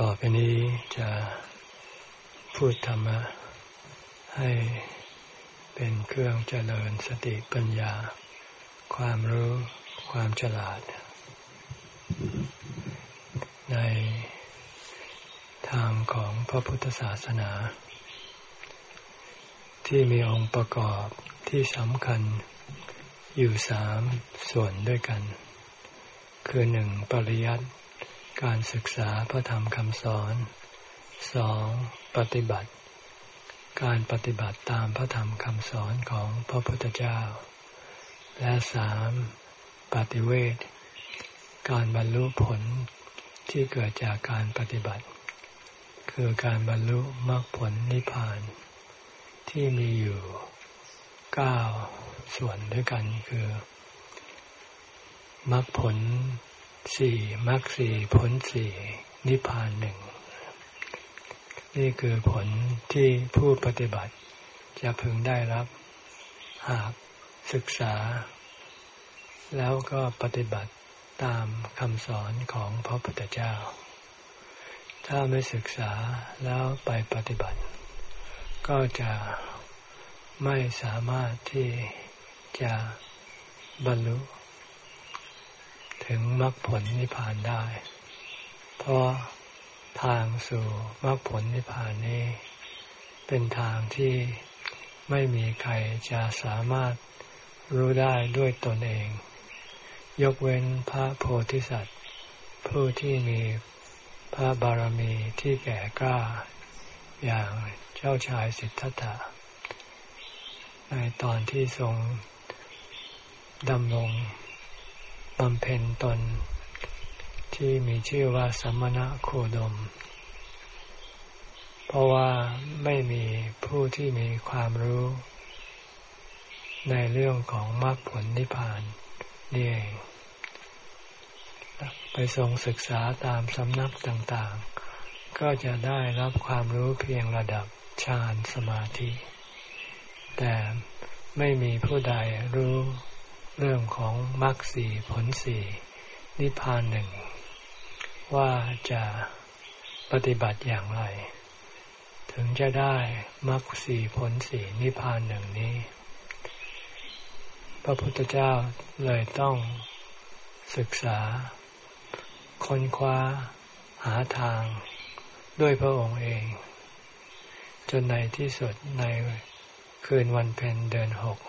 ต่อไปนี้จะพูดธรรมะ ให้เป็นเครื่องเจริญสติปัญญา ความรู้ความฉลาด ในทางของพระพุทธศาสนา ที่มีองค์ประกอบที่สำคัญอยู่สามส่วนด้วยกัน คือหนึ่งปริยัติ การศึกษาพระธรรมคำสอนสองปฏิบัติ การปฏิบัติตามพระธรรมคำสอนของพระพุทธเจ้า และสามปฏิเวทการบรรลุผลที่เกิดจากการปฏิบัติ คือการบรรลุมรรคผลนิพพาน ที่มีอยู่เก้าส่วนด้วยกันคือมรรคผล สี่มรรคสี่ผลสี่นิพพานหนึ่ง นี่คือผลที่ผู้ปฏิบัติจะพึงได้รับ หากศึกษา แล้วก็ปฏิบัติตามคำสอนของพระพุทธเจ้า ถ้าไม่ศึกษาแล้วไปปฏิบัติ ก็จะไม่สามารถที่จะบรรลุ ถึงมรรคผลนิพพานได้ เพราะทางสู่มรรคผลนิพพานนี้ เป็นทางที่ไม่มีใครจะสามารถรู้ได้ด้วยตนเอง ยกเว้นพระโพธิสัตว์ ผู้ที่มีพระบารมีที่แก่กล้า อย่างเจ้าชายสิทธัตถะ ในตอนที่ทรงดำรง บำเพ็ญตน ที่มีชื่อว่าสัมมณะโคดม เพราะว่าไม่มีผู้ที่มีความรู้ ในเรื่องของมรรคผลนิพพานนี่เองไปทรงศึกษาตามสำนักต่างๆ ก็จะได้รับความรู้เพียงระดับฌานสมาธิ แต่ไม่มีผู้ใดรู้ เรื่องของมรรคสี่ผลสี่นิพพานหนึ่ง ว่าจะปฏิบัติอย่างไร ถึงจะได้มรรคสี่ผลสี่นิพพานหนึ่งนี้ พระพุทธเจ้าเลยต้องศึกษา ค้นคว้า หาทางด้วยพระองค์เอง จนในที่สุดในคืนวันเพ็ญเดือนหก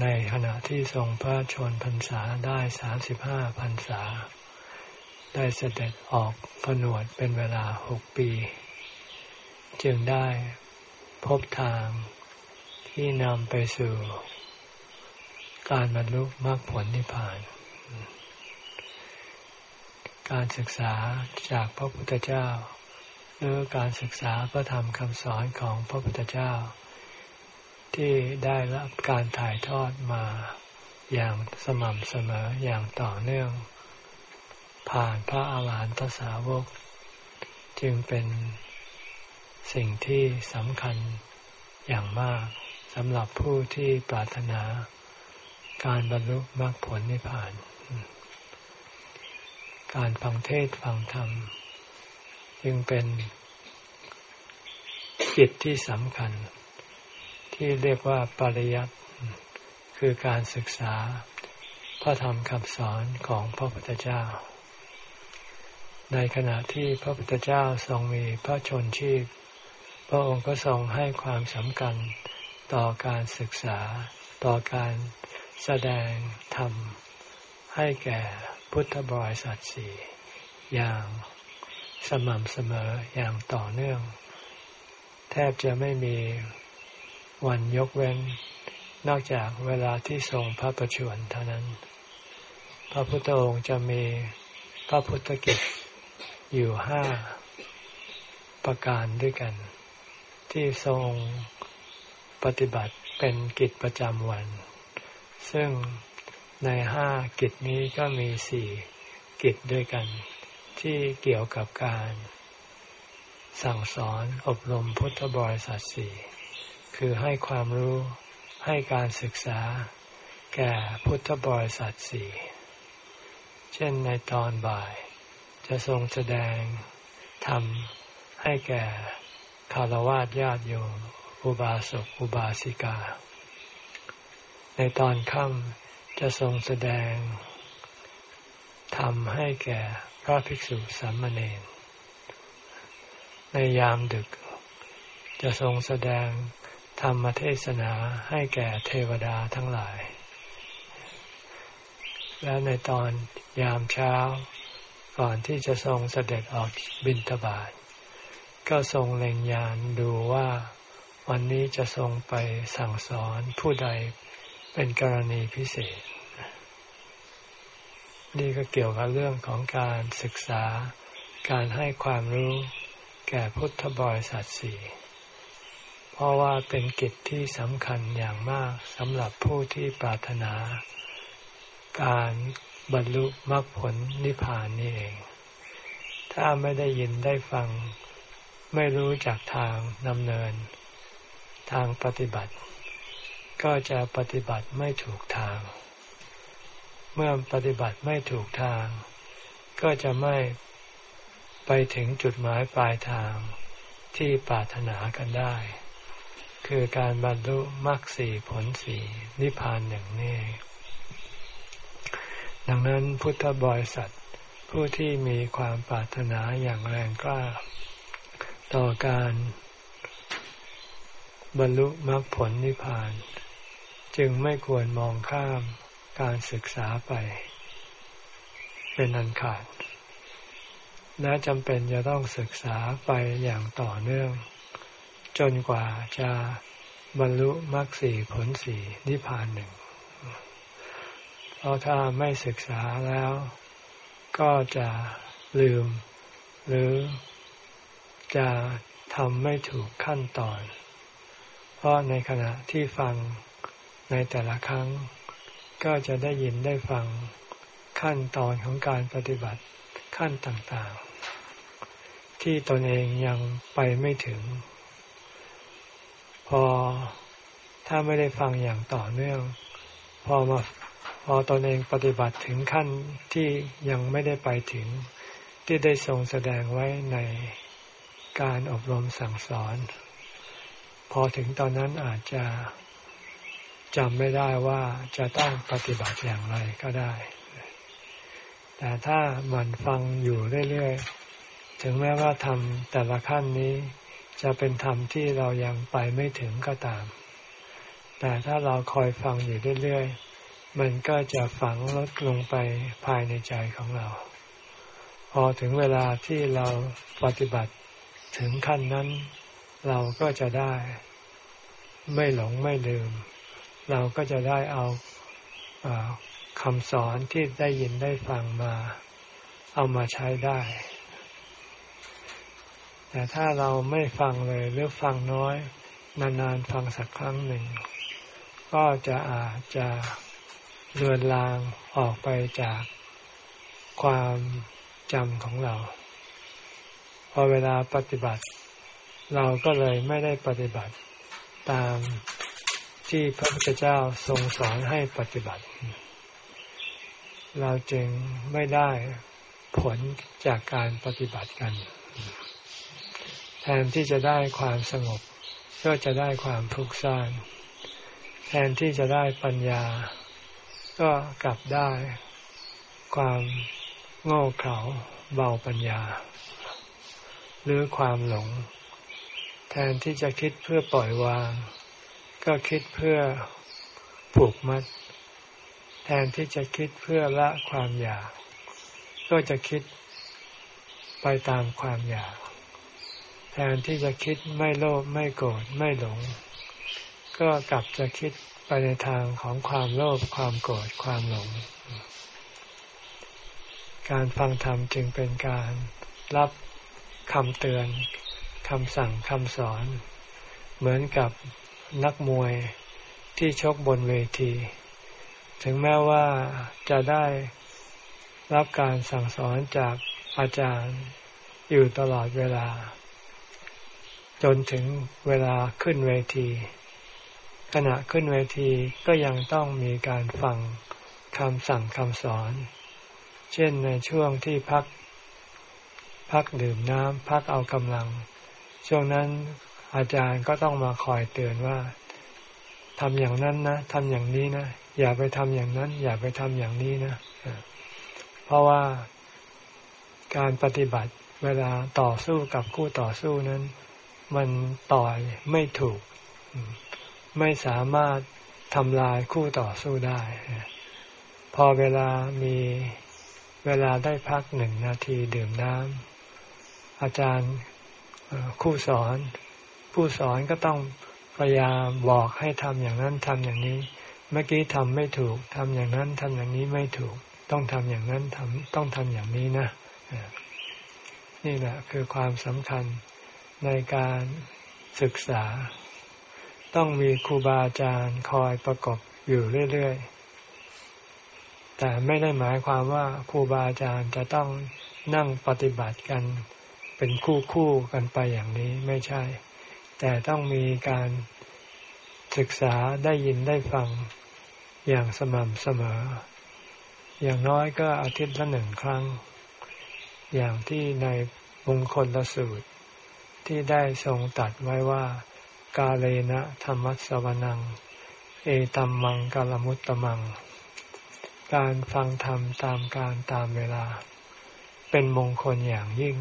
ในขณะที่ทรงพระชนพรรษาได้สามสิบห้าพรรษา ได้เสด็จออกผนวดเป็นเวลาหกปี จึงได้พบทางที่นำไปสู่ การบรรลุมรรคผลนิพพาน การศึกษาจากพระพุทธเจ้า หรือการศึกษาพระธรรมคำสอนของพระพุทธเจ้า ที่ได้รับการถ่ายทอดมาอย่างสม่ำเสมออย่างต่อเนื่อง ผ่านพระอาหารหันตสาวก จึงเป็นสิ่งที่สำคัญอย่างมากสำหรับผู้ที่ปรารถนาการบรรลุมรรคผลนิพพาน การฟังเทศฟังธรรม จึงเป็นกิจที่สำคัญ ที่เรียกว่าปริยัติคือการศึกษา พระธรรมคำสอนของพระพุทธเจ้า ในขณะที่พระพุทธเจ้าทรงมีพระชนชีพ พระองค์ก็ทรงให้ความสำคัญต่อการศึกษา ต่อการแสดงธรรม ให้แก่พุทธบริษัทสี่อย่างสม่ำเสมออย่างต่อเนื่อง แทบจะไม่มี วันยกเว้น นอกจากเวลาที่ทรงพระประชวรเท่านั้น พระพุทธองค์จะมีพระพุทธกิจอยู่ห้าประการด้วยกัน ที่ทรงปฏิบัติเป็นกิจประจำวัน ซึ่งในห้ากิจนี้ก็มีสี่กิจด้วยกัน ที่เกี่ยวกับการ สั่งสอนอบรมพุทธบริษัทสี่ คือให้ความรู้ให้การศึกษา แก่พุทธบริษัทสี่เช่นในตอนบ่าย จะทรงแสดงธรรมให้แก่คารวะญาติโยมอุบาสกอุบาสิกา ในตอนค่ำจะทรงแสดงทำให้แก่พระภิกษุสามเณรในยามดึก จะทรงแสดง ธรรมเทศนาให้แก่เทวดาทั้งหลาย และในตอนยามเช้า ก่อนที่จะทรงเสด็จออกบินทบาทก็ทรงเล็งยานดูว่าวันนี้จะทรงไปสั่งสอนผู้ใดเป็นกรณีพิเศษ นี่ก็เกี่ยวกับเรื่องของการศึกษาการให้ความรู้แก่พุทธบริษัทสี่ เพราะว่าเป็นกิจที่สำคัญอย่างมากสำหรับผู้ที่ปรารถนา การบรรลุมรรคผลนิพพานนี่เอง ถ้าไม่ได้ยินได้ฟัง ไม่รู้จากทางนำเนิน ทางปฏิบัติ ก็จะปฏิบัติไม่ถูกทาง เมื่อปฏิบัติไม่ถูกทาง ก็จะไม่ไปถึงจุดหมายปลายทางที่ปรารถนากันได้ คือการบรรลุมรรคสี่ผลสี่นิพพานหนึ่งนี่ดังนั้นพุทธบริษัทผู้ที่มีความปรารถนาอย่างแรงกล้า ต่อการบรรลุมรรคผลนิพพาน จึงไม่ควรมองข้ามการศึกษาไป เป็นอันขาดและจำเป็นจะต้องศึกษาไปอย่างต่อเนื่อง จนกว่าจะบรรลุมรรคสี่ผลสี่นิพพานหนึ่งเพราะถ้าไม่ศึกษาแล้ว ก็จะลืม หรือจะทำไม่ถูกขั้นตอน เพราะในขณะที่ฟังในแต่ละครั้ง ก็จะได้ยินได้ฟังขั้นตอนของการปฏิบัติขั้นต่างๆ ที่ตนเองยังไปไม่ถึง พอถ้าไม่ได้ฟังอย่างต่อเนื่อง พอมาพอตนเองปฏิบัติถึงขั้นที่ยังไม่ได้ไปถึง ที่ได้ทรงแสดงไว้ในการอบรมสั่งสอน พอถึงตอนนั้นอาจจะจำไม่ได้ว่าจะต้องปฏิบัติอย่างไรก็ได้ แต่ถ้ามันฟังอยู่เรื่อยๆ ถึงแม้ว่าทำแต่ละขั้นนี้ จะเป็นธรรมที่เรายังไปไม่ถึงก็ตาม แต่ถ้าเราคอยฟังอยู่เรื่อยๆ มันก็จะฝังลดลงไปภายในใจของเรา พอถึงเวลาที่เราปฏิบัติถึงขั้นนั้น เราก็จะได้ ไม่หลงไม่ลืม เราก็จะได้เอาคำสอนที่ได้ยินได้ฟังมา เอามาใช้ได้ แต่ถ้าเราไม่ฟังเลยหรือฟังน้อย นานๆฟังสักครั้งหนึ่ง ก็จะอาจจะเลือนลางออกไปจากความจำของเรา พอเวลาปฏิบัติ เราก็เลยไม่ได้ปฏิบัติตามที่พระพุทธเจ้าทรงสอนให้ปฏิบัติ เราจึงไม่ได้ผลจากการปฏิบัติกัน แทนที่จะได้ความสงบ ก็จะได้ความทุกข์ซ่านแทนที่จะได้ปัญญา ก็กลับได้ ความโง่เขลาเบาปัญญา หรือความหลง แทนที่จะคิดเพื่อปล่อยวาง ก็คิดเพื่อผูกมัด แทนที่จะคิดเพื่อละความอยาก ก็จะคิดไปตามความอยาก แทนที่จะคิดไม่โลภไม่โกรธไม่หลง ก็กลับจะคิดไปในทางของความโลภความโกรธความหลง การฟังธรรมจึงเป็นการรับคำเตือนคำสั่งคำสอน เหมือนกับนักมวยที่ชกบนเวที ถึงแม้ว่าจะได้รับการสั่งสอนจากอาจารย์อยู่ตลอดเวลา จนถึงเวลาขึ้นเวที ขณะขึ้นเวทีก็ยังต้องมีการฟังคำสั่งคำสอน เช่นในช่วงที่พัก พักดื่มน้ำพักเอากำลัง ช่วงนั้นอาจารย์ก็ต้องมาคอยเตือนว่าทำอย่างนั้นนะทำอย่างนี้นะ อย่าไปทำอย่างนั้น อย่าไปทำอย่างนี้นะ เพราะว่าการปฏิบัติเวลาต่อสู้กับคู่ต่อสู้นั้น มันต่อยไม่ถูก ไม่สามารถทำลายคู่ต่อสู้ได้ พอเวลามีเวลาได้พักหนึ่งนาทีดื่มน้ำอาจารย์คู่สอน ผู้สอนก็ต้องพยายามบอกให้ทำอย่างนั้นทำอย่างนี้ เมื่อกี้ทำไม่ถูกทำอย่างนั้นทำอย่างนี้ไม่ถูก ต้องทำอย่างนั้นทำต้องทำอย่างนี้นะนี่แหละคือความสำคัญ ในการศึกษา ต้องมีครูบาอาจารย์คอยประกบอยู่เรื่อยๆ แต่ไม่ได้หมายความว่าครูบาอาจารย์จะต้องนั่งปฏิบัติกันเป็นคู่คู่กันไปอย่างนี้ไม่ใช่ แต่ต้องมีการศึกษาได้ยินได้ฟังอย่างสม่ำเสมอ อย่างน้อยก็อาทิตย์ละหนึ่งครั้ง อย่างที่ในมงคลละสูตร ที่ได้ทรงตัดไว้ว่า กาเลนะธรรมัสวนัง เอตัมมังกาลมุตตมัง การฟังธรรมตามการตามเวลา เป็นมงคลอย่างยิ่ง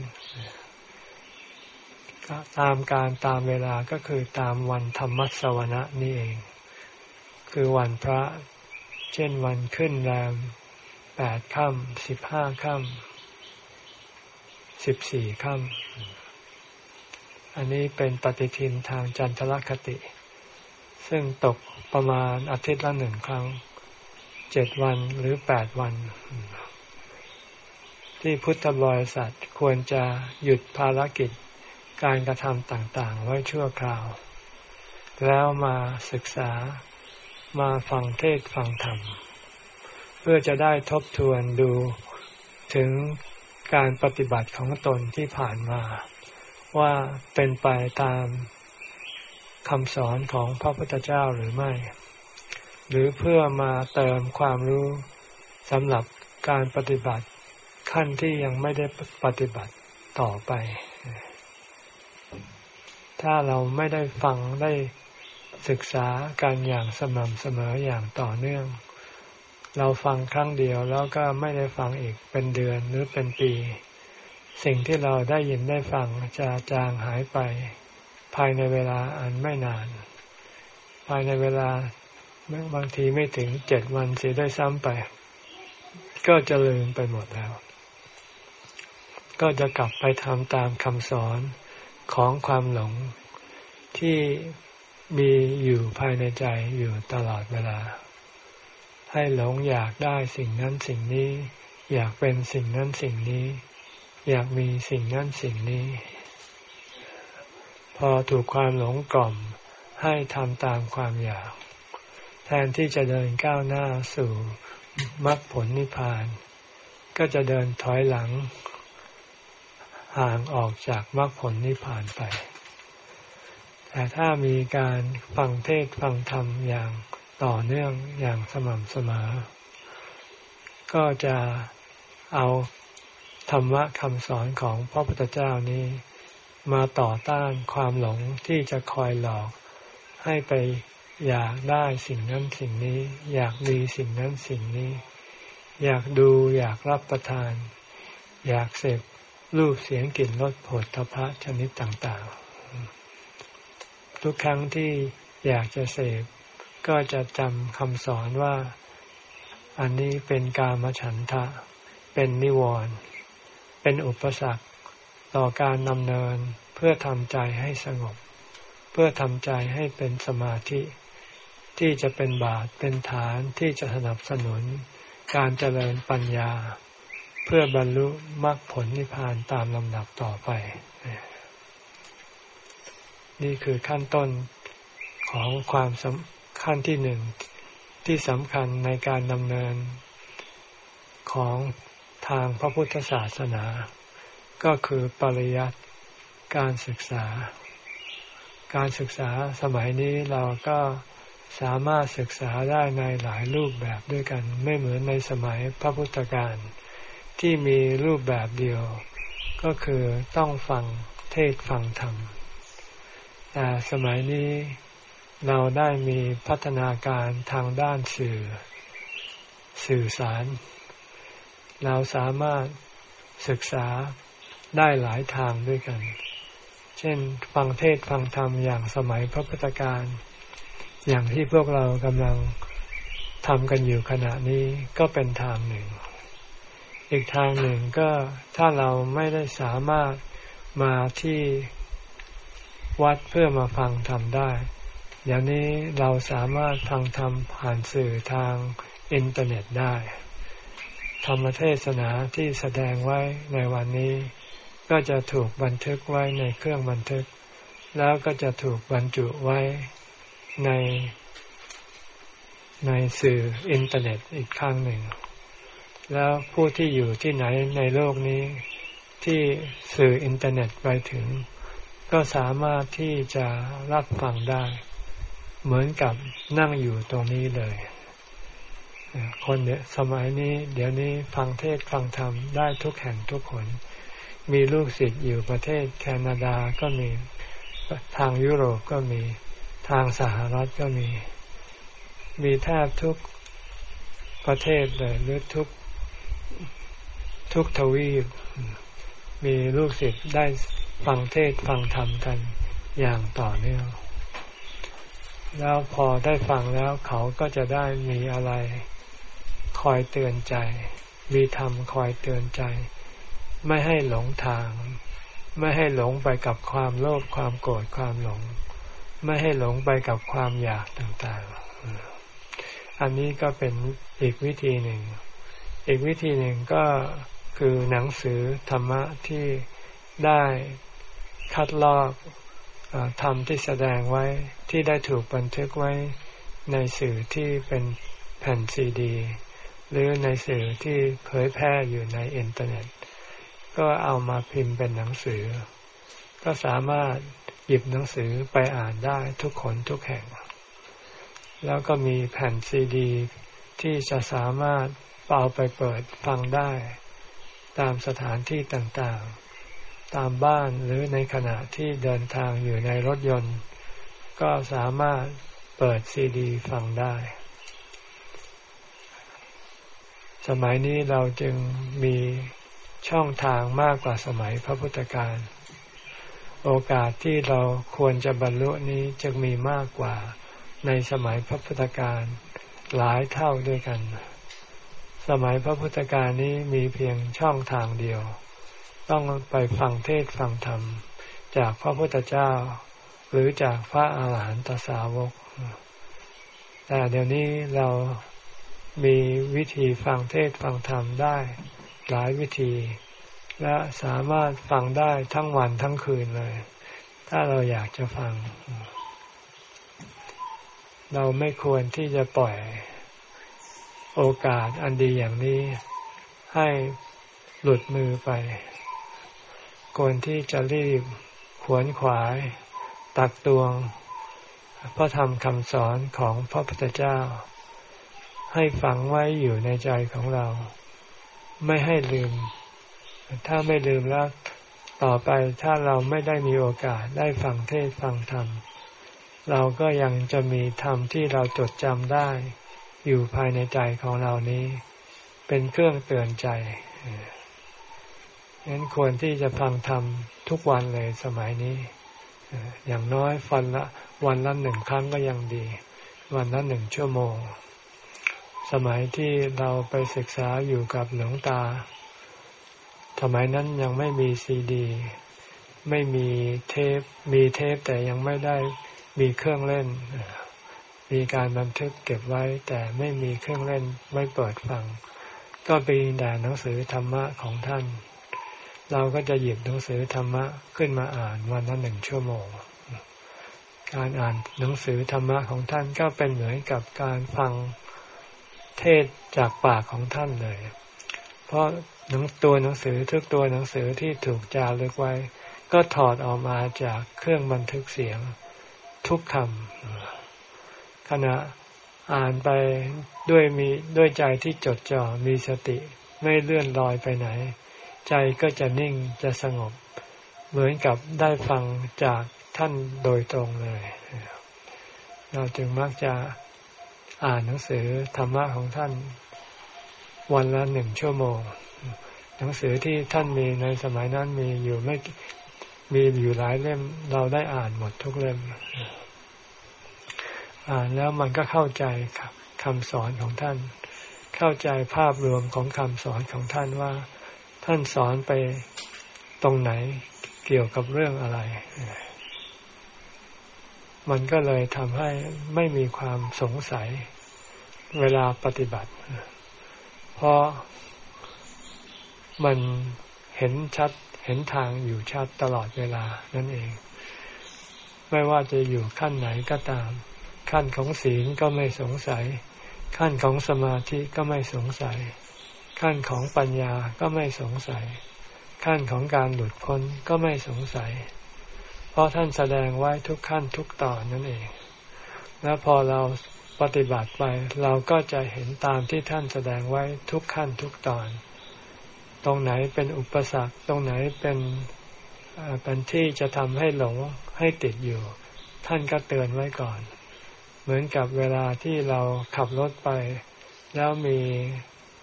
ตามการตามเวลาก็คือตามวันธรรมัสวนะนี่เอง คือวันพระ เช่นวันขึ้นแรมแปดค่ำสิบห้าค่ำสิบสี่ค่ำ อันนี้เป็นปฏิทินทางจันทรคติ ซึ่งตกประมาณอาทิตย์ละหนึ่งครั้งเจ็ดวันหรือแปดวัน ที่พุทธบริษัทควรจะหยุดภารกิจการกระทำต่างๆ ไว้ชั่วคราว แล้วมาศึกษามาฟังเทศฟังธรรม เพื่อจะได้ทบทวนดูถึงการปฏิบัติของตนที่ผ่านมา ว่าเป็นไปตามคำสอนของพระพุทธเจ้าหรือไม่ หรือเพื่อมาเติมความรู้สำหรับการปฏิบัติขั้นที่ยังไม่ได้ปฏิบัติต่อไป ถ้าเราไม่ได้ฟังได้ศึกษาการอย่างสม่ำเสมออย่างต่อเนื่อง เราฟังครั้งเดียวแล้วก็ไม่ได้ฟังอีกเป็นเดือนหรือเป็นปี สิ่งที่เราได้ยินได้ฟังจะจางหายไป ภายในเวลาอันไม่นาน ภายในเวลาบางทีไม่ถึงเจ็ดวันเสียได้ซ้ำไป ก็จะลืมไปหมดแล้ว ก็จะกลับไปทำตามคำสอนของความหลงที่มีอยู่ภายในใจอยู่ตลอดเวลา ให้หลงอยากได้สิ่งนั้นสิ่งนี้ อยากเป็นสิ่งนั้นสิ่งนี้ อยากมีสิ่งนั้นสิ่งนี้ พอถูกความหลงกล่อมให้ทำตามความอยาก แทนที่จะเดินก้าวหน้าสู่มรรคผลนิพพาน ก็จะเดินถอยหลัง ห่างออกจากมรรคผลนิพพานไป แต่ถ้ามีการฟังเทศฟังธรรมอย่างต่อเนื่องอย่างสม่ำเสมอ ก็จะเอา ธรรมะคำสอนของพระพุทธเจ้านี้ มาต่อต้านความหลงที่จะคอยหลอก ให้ไปอยากได้สิ่งนั้นสิ่งนี้ อยากดีสิ่งนั้นสิ่งนี้ อยากดูอยากรับประทาน อยากเสพรูปเสียงกลิ่นรสผลทพะชนิดต่างๆ ทุกครั้งที่อยากจะเสพก็จะจำคำสอนว่า อันนี้เป็นกามฉันทะ เป็นนิวรณ์ เป็นอุปสรรคต่อการดำเนินเพื่อทำใจให้สงบ เพื่อทำใจให้เป็นสมาธิ ที่จะเป็นบาตเป็นฐานที่จะสนับสนุน การเจริญปัญญา เพื่อบรรลุมรรคผลนิพพานตามลำดับต่อไป นี่คือขั้นต้นของความขั้นที่หนึ่งที่สำคัญในการดำเนินของ ทางพระพุทธศาสนา ก็คือปริยัติการศึกษา การศึกษาสมัยนี้เราก็สามารถศึกษาได้ในหลายรูปแบบด้วยกันไม่เหมือนในสมัยพระพุทธการที่มีรูปแบบเดียว ก็คือต้องฟังเทศฟังธรรม แต่สมัยนี้เราได้มีพัฒนาการทางด้านสื่อ สื่อสาร เราสามารถศึกษาได้หลายทางด้วยกัน เช่น ฟังเทศฟังธรรมอย่างสมัยพระพุทธการ อย่างที่พวกเรากำลังทำกันอยู่ขณะนี้ก็เป็นทางหนึ่ง อีกทางหนึ่งก็ถ้าเราไม่ได้สามารถมาที่วัดเพื่อมาฟังธรรมได้ เดี๋ยวนี้เราสามารถฟังธรรมผ่านสื่อทางอินเทอร์เน็ตได้ ธรรมเทศนาที่แสดงไว้ในวันนี้ ก็จะถูกบันทึกไว้ในเครื่องบันทึก แล้วก็จะถูกบรรจุไว้ใน ในสื่ออินเทอร์เน็ตอีกครั้งหนึ่ง แล้วผู้ที่อยู่ที่ไหนในโลกนี้ ที่สื่ออินเทอร์เน็ตไปถึง ก็สามารถที่จะรับฟังได้ เหมือนกับนั่งอยู่ตรงนี้เลย คนเนี่ยสมัยนี้ เดี๋ยวนี้ฟังเทศฟังธรรมได้ทุกแห่งทุกคน มีลูกศิษย์อยู่ประเทศแคนาดาก็มีทางยุโรปก็มีทางสหรัฐก็มี มีแทบทุกประเทศเลยหรือทุกทุกทวีป มีลูกศิษย์ได้ฟังเทศฟังธรรมกันอย่างต่อเนื่องแล้วพอได้ฟังแล้วเขาก็จะได้มีอะไร คอยเตือนใจ มีธรรมคอยเตือนใจ ไม่ให้หลงทาง ไม่ให้หลงไปกับความโลภความโกรธความหลง ไม่ให้หลงไปกับความอยากต่างๆ อันนี้ก็เป็นอีกวิธีหนึ่ง อีกวิธีหนึ่งก็คือหนังสือธรรมะที่ได้คัดลอกธรรมที่แสดงไว้ที่ได้ถูกบันทึกไว้ในสื่อที่เป็นแผ่นซีดี หรือในสื่อที่เผยแพร่อยู่ในอินเทอร์เน็ต ก็เอามาพิมพ์เป็นหนังสือ ก็สามารถหยิบหนังสือไปอ่านได้ทุกคนทุกแห่ง แล้วก็มีแผ่นซีดี ที่จะสามารถเป่าไปเปิดฟังได้ ตามสถานที่ต่างๆ ตามบ้านหรือในขณะที่เดินทางอยู่ในรถยนต์ ก็สามารถเปิดซีดี ฟังได้ สมัยนี้เราจึงมีช่องทางมากกว่าสมัยพระพุทธการ โอกาสที่เราควรจะบรรลุนี้จึงมีมากกว่าในสมัยพระพุทธการหลายเท่าด้วยกัน สมัยพระพุทธการนี้มีเพียงช่องทางเดียว ต้องไปฟังเทศฟังธรรม จากพระพุทธเจ้า หรือจากพระอาหารหันตสาวก แต่เดี๋ยวนี้เรา มีวิธีฟังเทศฟังธรรมได้ หลายวิธี และสามารถฟังได้ทั้งวันทั้งคืนเลย ถ้าเราอยากจะฟัง เราไม่ควรที่จะปล่อยโอกาสอันดีอย่างนี้ ให้หลุดมือไปควรที่จะรีบขวนขวาย ตักตวง พระธรรมคำสอนของพระพุทธเจ้า ให้ฝังไว้อยู่ในใจของเรา ไม่ให้ลืม ถ้าไม่ลืมแล้วต่อไปถ้าเราไม่ได้มีโอกาสได้ฟังเทศฟังธรรม เราก็ยังจะมีธรรมที่เราจดจำได้ อยู่ภายในใจของเรานี้ เป็นเครื่องเตือนใจนั้นควรที่จะฟังธรรมทุกวันเลยสมัยนี้ อย่างน้อยฟันละวันละหนึ่งครั้งก็ยังดี วันละหนึ่งชั่วโมง สมัยที่เราไปศึกษาอยู่กับหลวงตา สมัยนั้นยังไม่มีซีดี ไม่มีเทป มีเทปแต่ยังไม่ได้มีเครื่องเล่น มีการบันทึกเก็บไว้ แต่ไม่มีเครื่องเล่นไว้เปิดฟัง ก็เป็นแต่หนังสือธรรมะของท่าน เราก็จะหยิบหนังสือธรรมะขึ้นมาอ่านวันละหนึ่งชั่วโมงการอ่านหนังสือธรรมะของท่านก็เป็นเหมือนกับการฟัง เทศจากปากของท่านเลย เพราะหนังตัวหนังสือทุกตัวหนังสือที่ถูกจารึกไว้ ก็ถอดออกมาจากเครื่องบันทึกเสียงทุกคำขณะอ่านไปด้วยมีด้วยใจที่จดจ่อมีสติไม่เลื่อนลอยไปไหน ใจก็จะนิ่งจะสงบ เหมือนกับได้ฟังจากท่านโดยตรงเลย เราจึงมักจะ อ่านหนังสือธรรมะของท่าน วันละหนึ่งชั่วโมง หนังสือที่ท่านมีในสมัยนั้นมีอยู่ไม่มีอยู่หลายเล่ม เราได้อ่านหมดทุกเล่ม อ่านแล้วมันก็เข้าใจคำสอนของท่าน เข้าใจภาพรวมของคำสอนของท่านว่า ท่านสอนไปตรงไหนเกี่ยวกับเรื่องอะไร มันก็เลยทำให้ไม่มีความสงสัยเวลาปฏิบัติ เพราะมันเห็นชัดเห็นทางอยู่ชัดตลอดเวลานั่นเอง ไม่ว่าจะอยู่ขั้นไหนก็ตาม ขั้นของศีลก็ไม่สงสัย ขั้นของสมาธิก็ไม่สงสัย ขั้นของปัญญาก็ไม่สงสัย ขั้นของการหลุดพ้นก็ไม่สงสัย เพราะท่านแสดงไว้ทุกขั้นทุกตอนนั่นเอง และพอเราปฏิบัติไปเราก็จะเห็นตามที่ท่านแสดงไว้ทุกขั้นทุกตอน ตรงไหนเป็นอุปสรรค ตรงไหนเป็นเป็นที่จะทำให้หลงให้ติดอยู่ ท่านก็เตือนไว้ก่อน เหมือนกับเวลาที่เราขับรถไป แล้วมี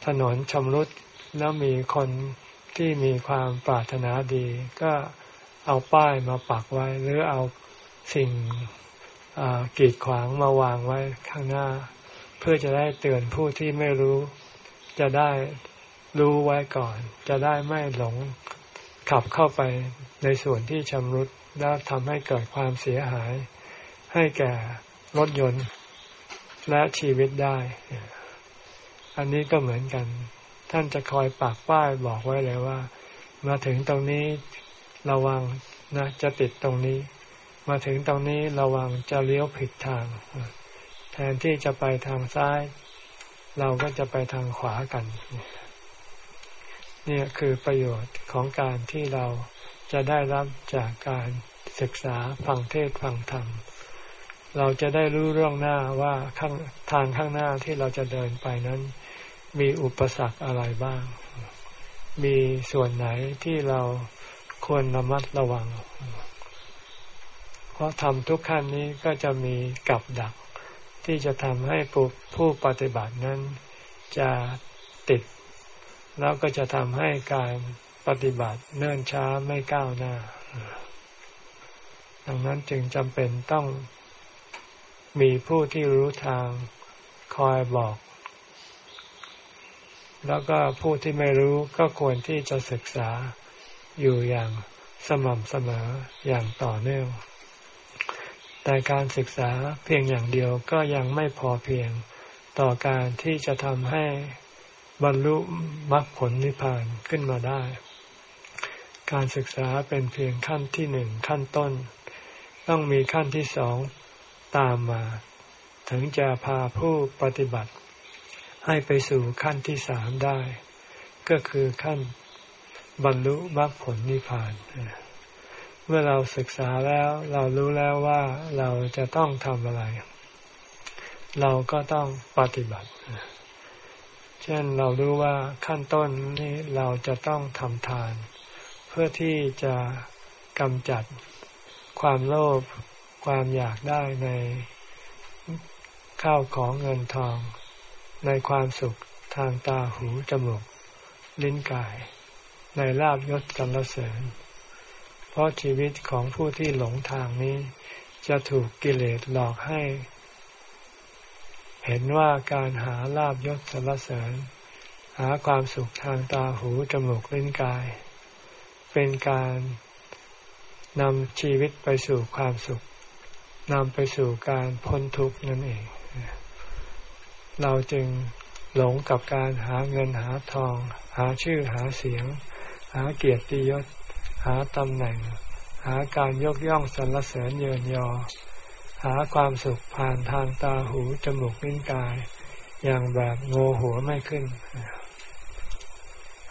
ถนนชำรุดแล้วมีคนที่มีความปรารถนาดี ก็ เอาป้ายมาปักไว้ หรือเอาสิ่งกีดขวางมาวางไว้ข้างหน้า เพื่อจะได้เตือนผู้ที่ไม่รู้ จะได้รู้ไว้ก่อน จะได้ไม่หลงขับเข้าไปในส่วนที่ชำรุดแล้วทำให้เกิดความเสียหาย ให้แก่รถยนต์และชีวิตได้ อันนี้ก็เหมือนกัน ท่านจะคอยปากป้ายบอกไว้เลยว่า มาถึงตรงนี้ ระวังนะจะติดตรงนี้ มาถึงตรงนี้ระวังจะเลี้ยวผิดทาง แทนที่จะไปทางซ้าย เราก็จะไปทางขวากัน เนี่ยคือประโยชน์ของการที่เราจะได้รับจากการศึกษาฟังเทศฟังธรรม เราจะได้รู้เรื่องหน้าว่าข้างทางข้างหน้าที่เราจะเดินไปนั้น มีอุปสรรคอะไรบ้าง มีส่วนไหนที่เรา ควรระมัดระวัง เพราะทำทุกขั้นนี้ก็จะมีกับดัก ที่จะทำให้ผู้ผู้ปฏิบัตินั้นจะติด แล้วก็จะทำให้การปฏิบัติเนื่นช้าไม่ก้าวหน้า ดังนั้นจึงจำเป็นต้องมีผู้ที่รู้ทางคอยบอก แล้วก็ผู้ที่ไม่รู้ก็ควรที่จะศึกษา อยู่อย่างสม่ำเสมออย่างต่อเนื่อง แต่การศึกษาเพียงอย่างเดียวก็ยังไม่พอเพียงต่อการที่จะทำให้บรรลุมรรคผลนิพพานขึ้นมาได้ การศึกษาเป็นเพียงขั้นที่หนึ่งขั้นต้น ต้องมีขั้นที่สองตามมา ถึงจะพาผู้ปฏิบัติ ให้ไปสู่ขั้นที่สามได้ ก็คือขั้น บรรลุมรรคผลนิพพาน เมื่อเราศึกษาแล้วเรารู้แล้วว่าเราจะต้องทำอะไร เราก็ต้องปฏิบัติ เช่นเรารู้ว่าขั้นต้นนี้เราจะต้องทำทาน เพื่อที่จะกำจัดความโลภความอยากได้ในข้าวของเงินทอง ในความสุขทางตาหูจมูกลิ้นกาย ในลาบยศสรรเสริญ เพราะชีวิตของผู้ที่หลงทางนี้ จะถูกกิเลสหลอกให้ เห็นว่าการหาลาบยศสรรเสริญ หาความสุขทางตาหูจมูกลิ้นกาย เป็นการนำชีวิตไปสู่ความสุขนำไปสู่การพ้นทุกข์นั่นเอง เราจึงหลงกับการหาเงินหาทอง หาชื่อหาเสียง หาเกียรติยศ หาตำแหน่ง หาการยกย่องสรรเสริญเยินยอ หาความสุขผ่านทางตาหูจมูกลิ้นกาย อย่างแบบโงหัวไม่ขึ้น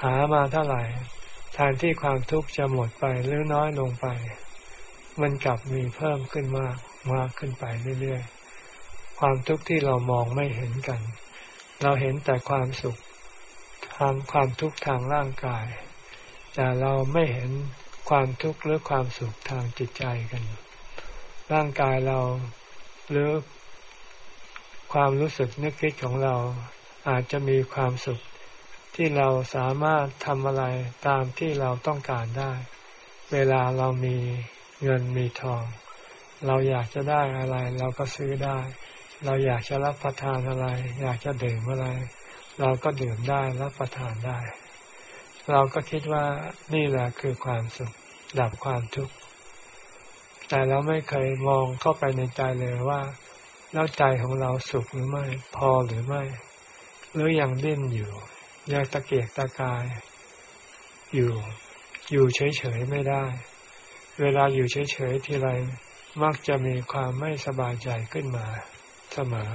หามาเท่าไหร่แทนที่ความทุกข์จะหมดไปหรือน้อยลงไป มันกลับมีเพิ่มขึ้นมากมากขึ้นไปเรื่อยๆ ความทุกข์ที่เรามองไม่เห็นกัน เราเห็นแต่ความสุขทางความทุกข์ทางร่างกาย แต่เราไม่เห็นความทุกข์หรือความสุขทางจิตใจกัน ร่างกายเราหรือความรู้สึกนึกคิดของเราอาจจะมีความสุขที่เราสามารถทำอะไรตามที่เราต้องการได้ เวลาเรามีเงินมีทอง เราอยากจะได้อะไร เราก็ซื้อได้ เราอยากจะรับประทานอะไร อยากจะดื่มอะไร เราก็ดื่มได้รับประทานได้ เราก็คิดว่านี่แหละคือความสุข ดับความทุกข์ แต่เราไม่เคยมองเข้าไปในใจเลยว่า แล้วใจของเราสุขหรือไม่ พอหรือไม่ หรือยังดิ้นอยู่ ยังตะเกียกตะกาย อยู่ อยู่เฉยๆไม่ได้ เวลาอยู่เฉยๆทีไรมักจะมีความไม่สบายใจขึ้นมา เสมอ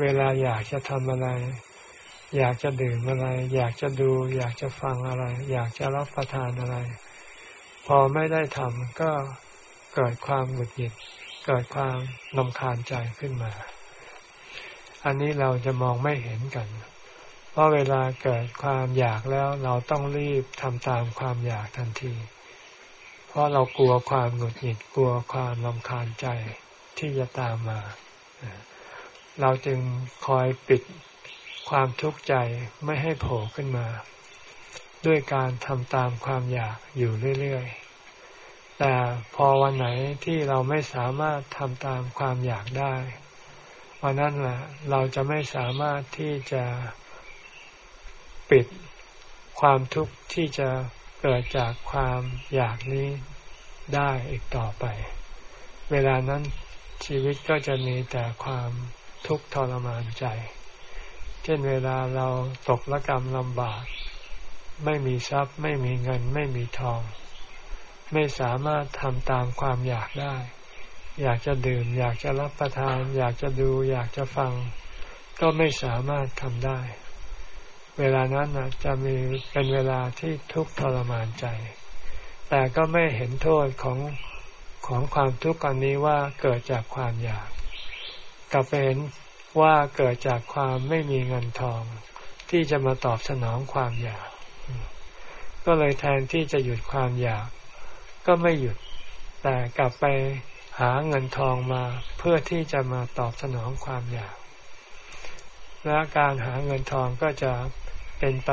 เวลาอยากจะทำอะไร อยากจะดื่มอะไร อยากจะดู อยากจะฟังอะไร อยากจะรับประทานอะไร พอไม่ได้ทำก็เกิดความหงุดหงิด เกิดความลำคาญใจขึ้นมา อันนี้เราจะมองไม่เห็นกัน เพราะเวลาเกิดความอยากแล้วเราต้องรีบทำตามความอยากทันที เพราะเรากลัวความหงุดหงิดกลัวความลำคาญใจที่จะตามมาเราจึงคอยปิด ความทุกข์ใจไม่ให้โผล่ขึ้นมา ด้วยการทำตามความอยากอยู่เรื่อยๆ แต่พอวันไหนที่เราไม่สามารถทำตามความอยากได้ วันนั้นแหละเราจะไม่สามารถที่จะปิดความทุกข์ที่จะเกิดจากความอยากนี้ได้อีกต่อไป เวลานั้นชีวิตก็จะมีแต่ความทุกข์ทรมานใจ เช่นเวลาเราตกละกรรมลำบาก ไม่มีทรัพย์ ไม่มีเงิน ไม่มีทอง ไม่สามารถทำตามความอยากได้ อยากจะดื่ม อยากจะรับประทาน อยากจะดู อยากจะฟัง ก็ไม่สามารถทำได้ เวลานั้นจะมีเป็นเวลาที่ทุกข์ทรมานใจ แต่ก็ไม่เห็นโทษของของความทุกข์อันนี้ว่าเกิดจากความอยาก กลับไปเป็น ว่าเกิดจากความไม่มีเงินทอง ที่จะมาตอบสนองความอยาก ก็เลยแทนที่จะหยุดความอยาก ก็ไม่หยุด แต่กลับไปหาเงินทองมาเพื่อที่จะมาตอบสนองความอยาก และการหาเงินทองก็จะเป็นไป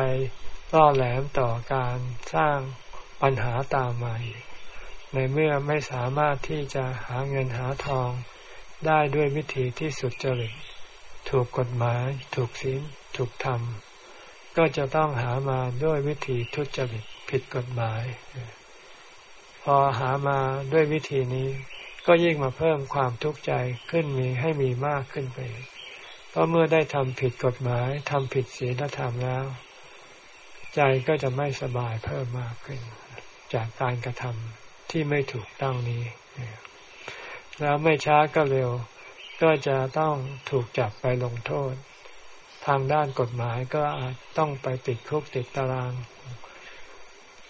ล่อแหลมต่อการสร้างปัญหาตามมาอีกในเมื่อไม่สามารถที่จะหาเงินหาทองได้ด้วยวิธีที่สุดจริต ถูกกฎหมาย ถูกศีลถูกธรรม ก็จะต้องหามาด้วยวิธีทุจริตผิดกฎหมาย พอหามาด้วยวิธีนี้ ก็ยิ่งมาเพิ่มความทุกข์ใจขึ้นมีให้มีมากขึ้นไป เพราะเมื่อได้ทำผิดกฎหมายทำผิดศีลธรรมแล้ว ใจก็จะไม่สบายเพิ่มมากขึ้น จากการกระทำที่ไม่ถูกต้องนี้ แล้วไม่ช้าก็เร็ว ก็จะต้องถูกจับไปลงโทษ ทางด้านกฎหมายก็อาจต้องไปติดคุกติดตาราง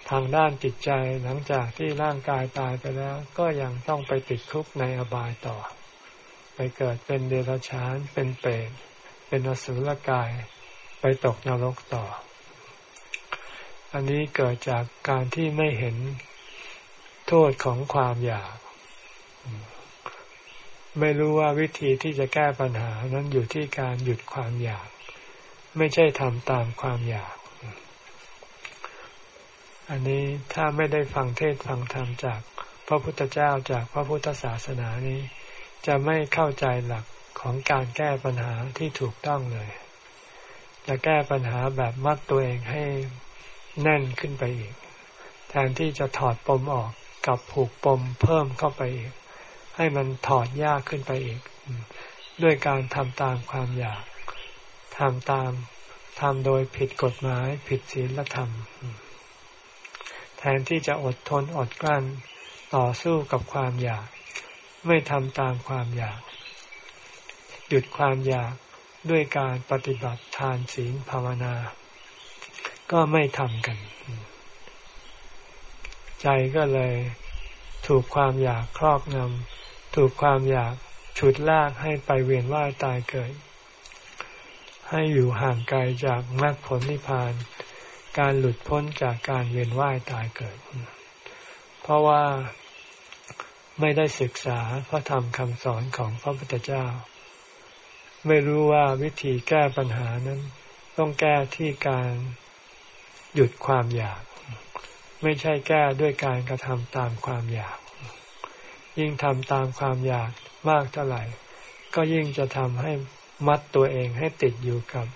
ทางด้านจิตใจหลังจากที่ร่างกายตายไปแล้ว ก็ยังต้องไปติดคุกในอบายต่อ ไปเกิดเป็นเดรัจฉานเป็นเปรตเป็นอสุรกาย ไปตกนรกต่อ อันนี้เกิดจากการที่ไม่เห็นโทษของความอยาก ไม่รู้ว่าวิธีที่จะแก้ปัญหานั้นอยู่ที่การหยุดความอยาก ไม่ใช่ทำตามความอยาก อันนี้ถ้าไม่ได้ฟังเทศฟังธรรมจากพระพุทธเจ้าจากพระพุทธศาสนานี้ จะไม่เข้าใจหลักของการแก้ปัญหาที่ถูกต้องเลย จะแก้ปัญหาแบบมัดตัวเองให้แน่นขึ้นไปอีก แทนที่จะถอดปมออกกับผูกปมเพิ่มเข้าไปอีก ให้มันถอดยากขึ้นไปอีก ด้วยการทำตามความอยากทำตามทำโดยผิดกฎหมายผิดศีลธรรม แทนที่จะอดทนอดกลั้นต่อสู้กับความอยาก ไม่ทำตามความอยาก หยุดความอยากด้วยการปฏิบัติทานศีลภาวนา ก็ไม่ทำกัน ใจก็เลยถูกความอยากครอบงำ ถูกความอยากฉุดลากให้ไปเวียนว่ายตายเกิด ให้อยู่ห่างไกลจากมรรคผลนิพพาน การหลุดพ้นจากการเวียนว่ายตายเกิด เพราะว่าไม่ได้ศึกษาพระธรรมคำสอนของพระพุทธเจ้า ไม่รู้ว่าวิธีแก้ปัญหานั้น ต้องแก้ที่การหยุดความอยาก ไม่ใช่แก้ด้วยการกระทำตามความอยาก ยิ่งทำตามความอยากมากเท่าไหร่ ก็ยิ่งจะทำให้มัดตัวเองให้ติดอยู่กับ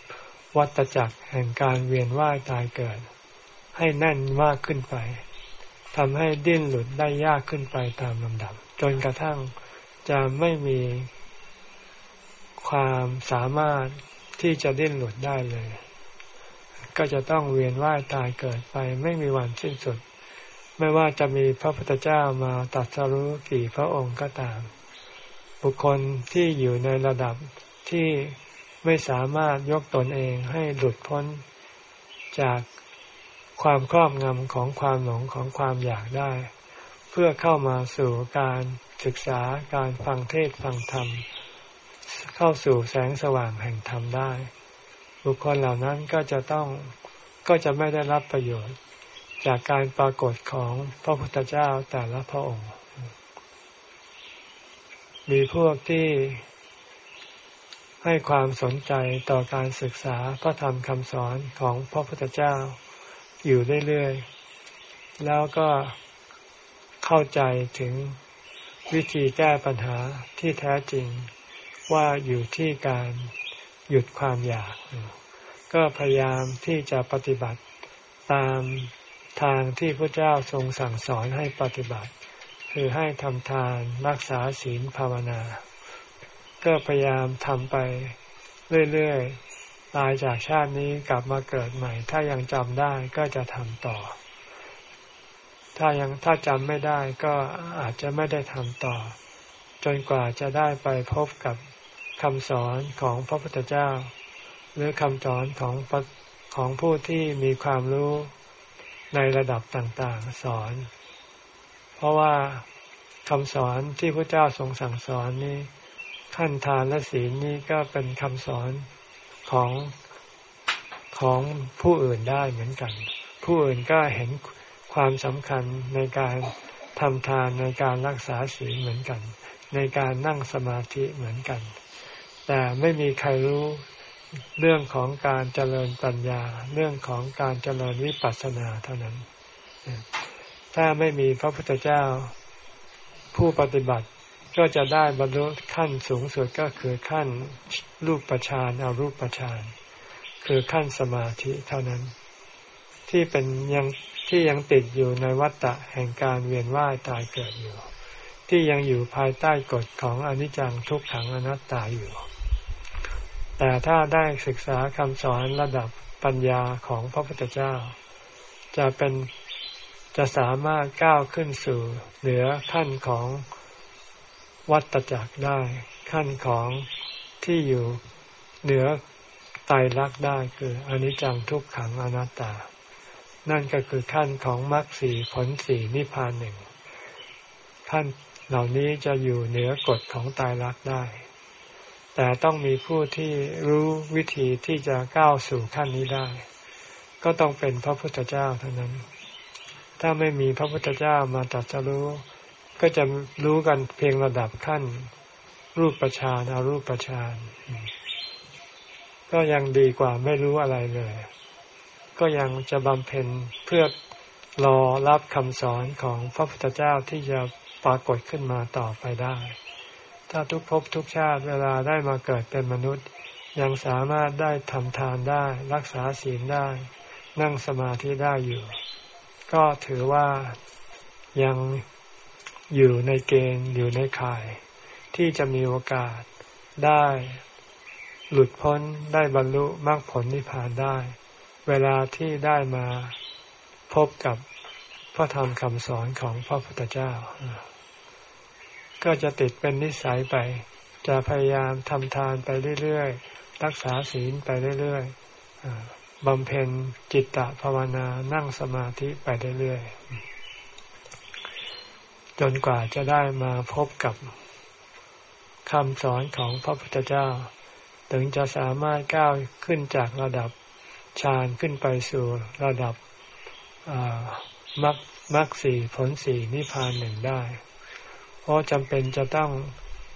วัฏจักรแห่งการเวียนว่ายตายเกิด ให้แน่นมากขึ้นไปทำให้ดิ้นหลุดได้ยากขึ้นไปตามลำดับ จนกระทั่งจะไม่มีความสามารถที่จะดิ้นหลุดได้เลย ก็จะต้องเวียนว่ายตายเกิดไปไม่มีวันสิ้นสุด ไม่ว่าจะมีพระพุทธเจ้ามาตัดสรู้กี่พระองค์ก็ตาม บุคคลที่อยู่ในระดับที่ไม่สามารถยกตนเองให้หลุดพ้นจากความครอบงำของความหลงของความอยากได้ เพื่อเข้ามาสู่การศึกษาการฟังเทศฟังธรรม เข้าสู่แสงสว่างแห่งธรรมได้ บุคคลเหล่านั้นก็จะต้องก็จะไม่ได้รับประโยชน์ จากการปรากฏของพระพุทธเจ้าแต่ละพระองค์ มีพวกที่ให้ความสนใจต่อการศึกษาพระธรรมคำสอนของพระพุทธเจ้าอยู่เรื่อยๆ แล้วก็เข้าใจถึงวิธีแก้ปัญหาที่แท้จริงว่าอยู่ที่การหยุดความอยาก ก็พยายามที่จะปฏิบัติตาม ทางที่พระเจ้าทรงสั่งสอนให้ปฏิบัติ คือให้ทำทานรักษาศีลภาวนา ก็พยายามทำไปเรื่อยๆ ตายจากชาตินี้กลับมาเกิดใหม่ ถ้ายังจำได้ก็จะทำต่อ ถ้ายังถ้าจำไม่ได้ก็อาจจะไม่ได้ทำต่อ จนกว่าจะได้ไปพบกับคำสอนของพระพุทธเจ้า หรือคำสอนของของผู้ที่มีความรู้ ในระดับต่างๆสอน เพราะว่าคำสอนที่พระเจ้าทรงสั่งสอนนี้ขั้นทานและศีลนี้ก็เป็นคำสอนของของผู้อื่นได้เหมือนกัน ผู้อื่นก็เห็นความสำคัญในการทำทานในการรักษาศีลเหมือนกัน ในการนั่งสมาธิเหมือนกัน แต่ไม่มีใครรู้ เรื่องของการเจริญปัญญา เรื่องของการเจริญวิปัสสนาเท่านั้น ถ้าไม่มีพระพุทธเจ้าผู้ปฏิบัติก็จะได้บรรลุขั้นสูงสุดก็คือขั้นรูปปานอารูปปานคือขั้นสมาธิเท่านั้น ที่เป็นยังที่ยังติดอยู่ในวัฏฏะแห่งการเวียนว่ายตายเกิดอยู่ ที่ยังอยู่ภายใต้กฎของอนิจจังทุกขังอนัตตาอยู่ แต่ถ้าได้ศึกษาคำสอนระดับปัญญาของพระพุทธเจ้า จะเป็นจะสามารถก้าวขึ้นสู่เหนือขั้นของวัตจักรได้ ขั้นของที่อยู่เหนือไตรลักษณ์ได้คืออนิจจังทุกขังอนัตตา นั่นก็คือขั้นของมรรคสีผลสีนิพพานหนึ่งขั้นเหล่านี้จะอยู่เหนือกฎของตายรักได้ แต่ต้องมีผู้ที่รู้วิธีที่จะก้าวสู่ขั้นนี้ได้ ก็ต้องเป็นพระพุทธเจ้าเท่านั้น ถ้าไม่มีพระพุทธเจ้ามาตรัสรู้ ก็จะรู้กันเพียงระดับขั้น รูปประชานอารูปประชานก็ยังดีกว่าไม่รู้อะไรเลย ก็ยังจะบำเพ็ญเพื่อรอรับคำสอนของพระพุทธเจ้าที่จะปรากฏขึ้นมาต่อไปได้ ถ้าทุกภพทุกชาติเวลาได้มาเกิดเป็นมนุษย์ ยังสามารถได้ทำทานได้ รักษาศีลได้ นั่งสมาธิได้อยู่ ก็ถือว่ายังอยู่ในเกณฑ์อยู่ในข่าย ที่จะมีโอกาสได้ หลุดพ้นได้บรรลุมรรคผลนิพพานได้ เวลาที่ได้มาพบกับพระธรรมคำสอนของพระพุทธเจ้า ก็จะติดเป็นนิสัยไป จะพยายามทำทานไปเรื่อยๆ รักษาศีลไปเรื่อยๆบำเพ็ญจิตตภาวนานั่งสมาธิไปเรื่อยๆ จนกว่าจะได้มาพบกับคำสอนของพระพุทธเจ้า ถึงจะสามารถก้าวขึ้นจากระดับฌานขึ้นไปสู่ระดับมรรคมรรคสี่ผลสี่นิพพานหนึ่งได้ เพราะจำเป็นจะต้อง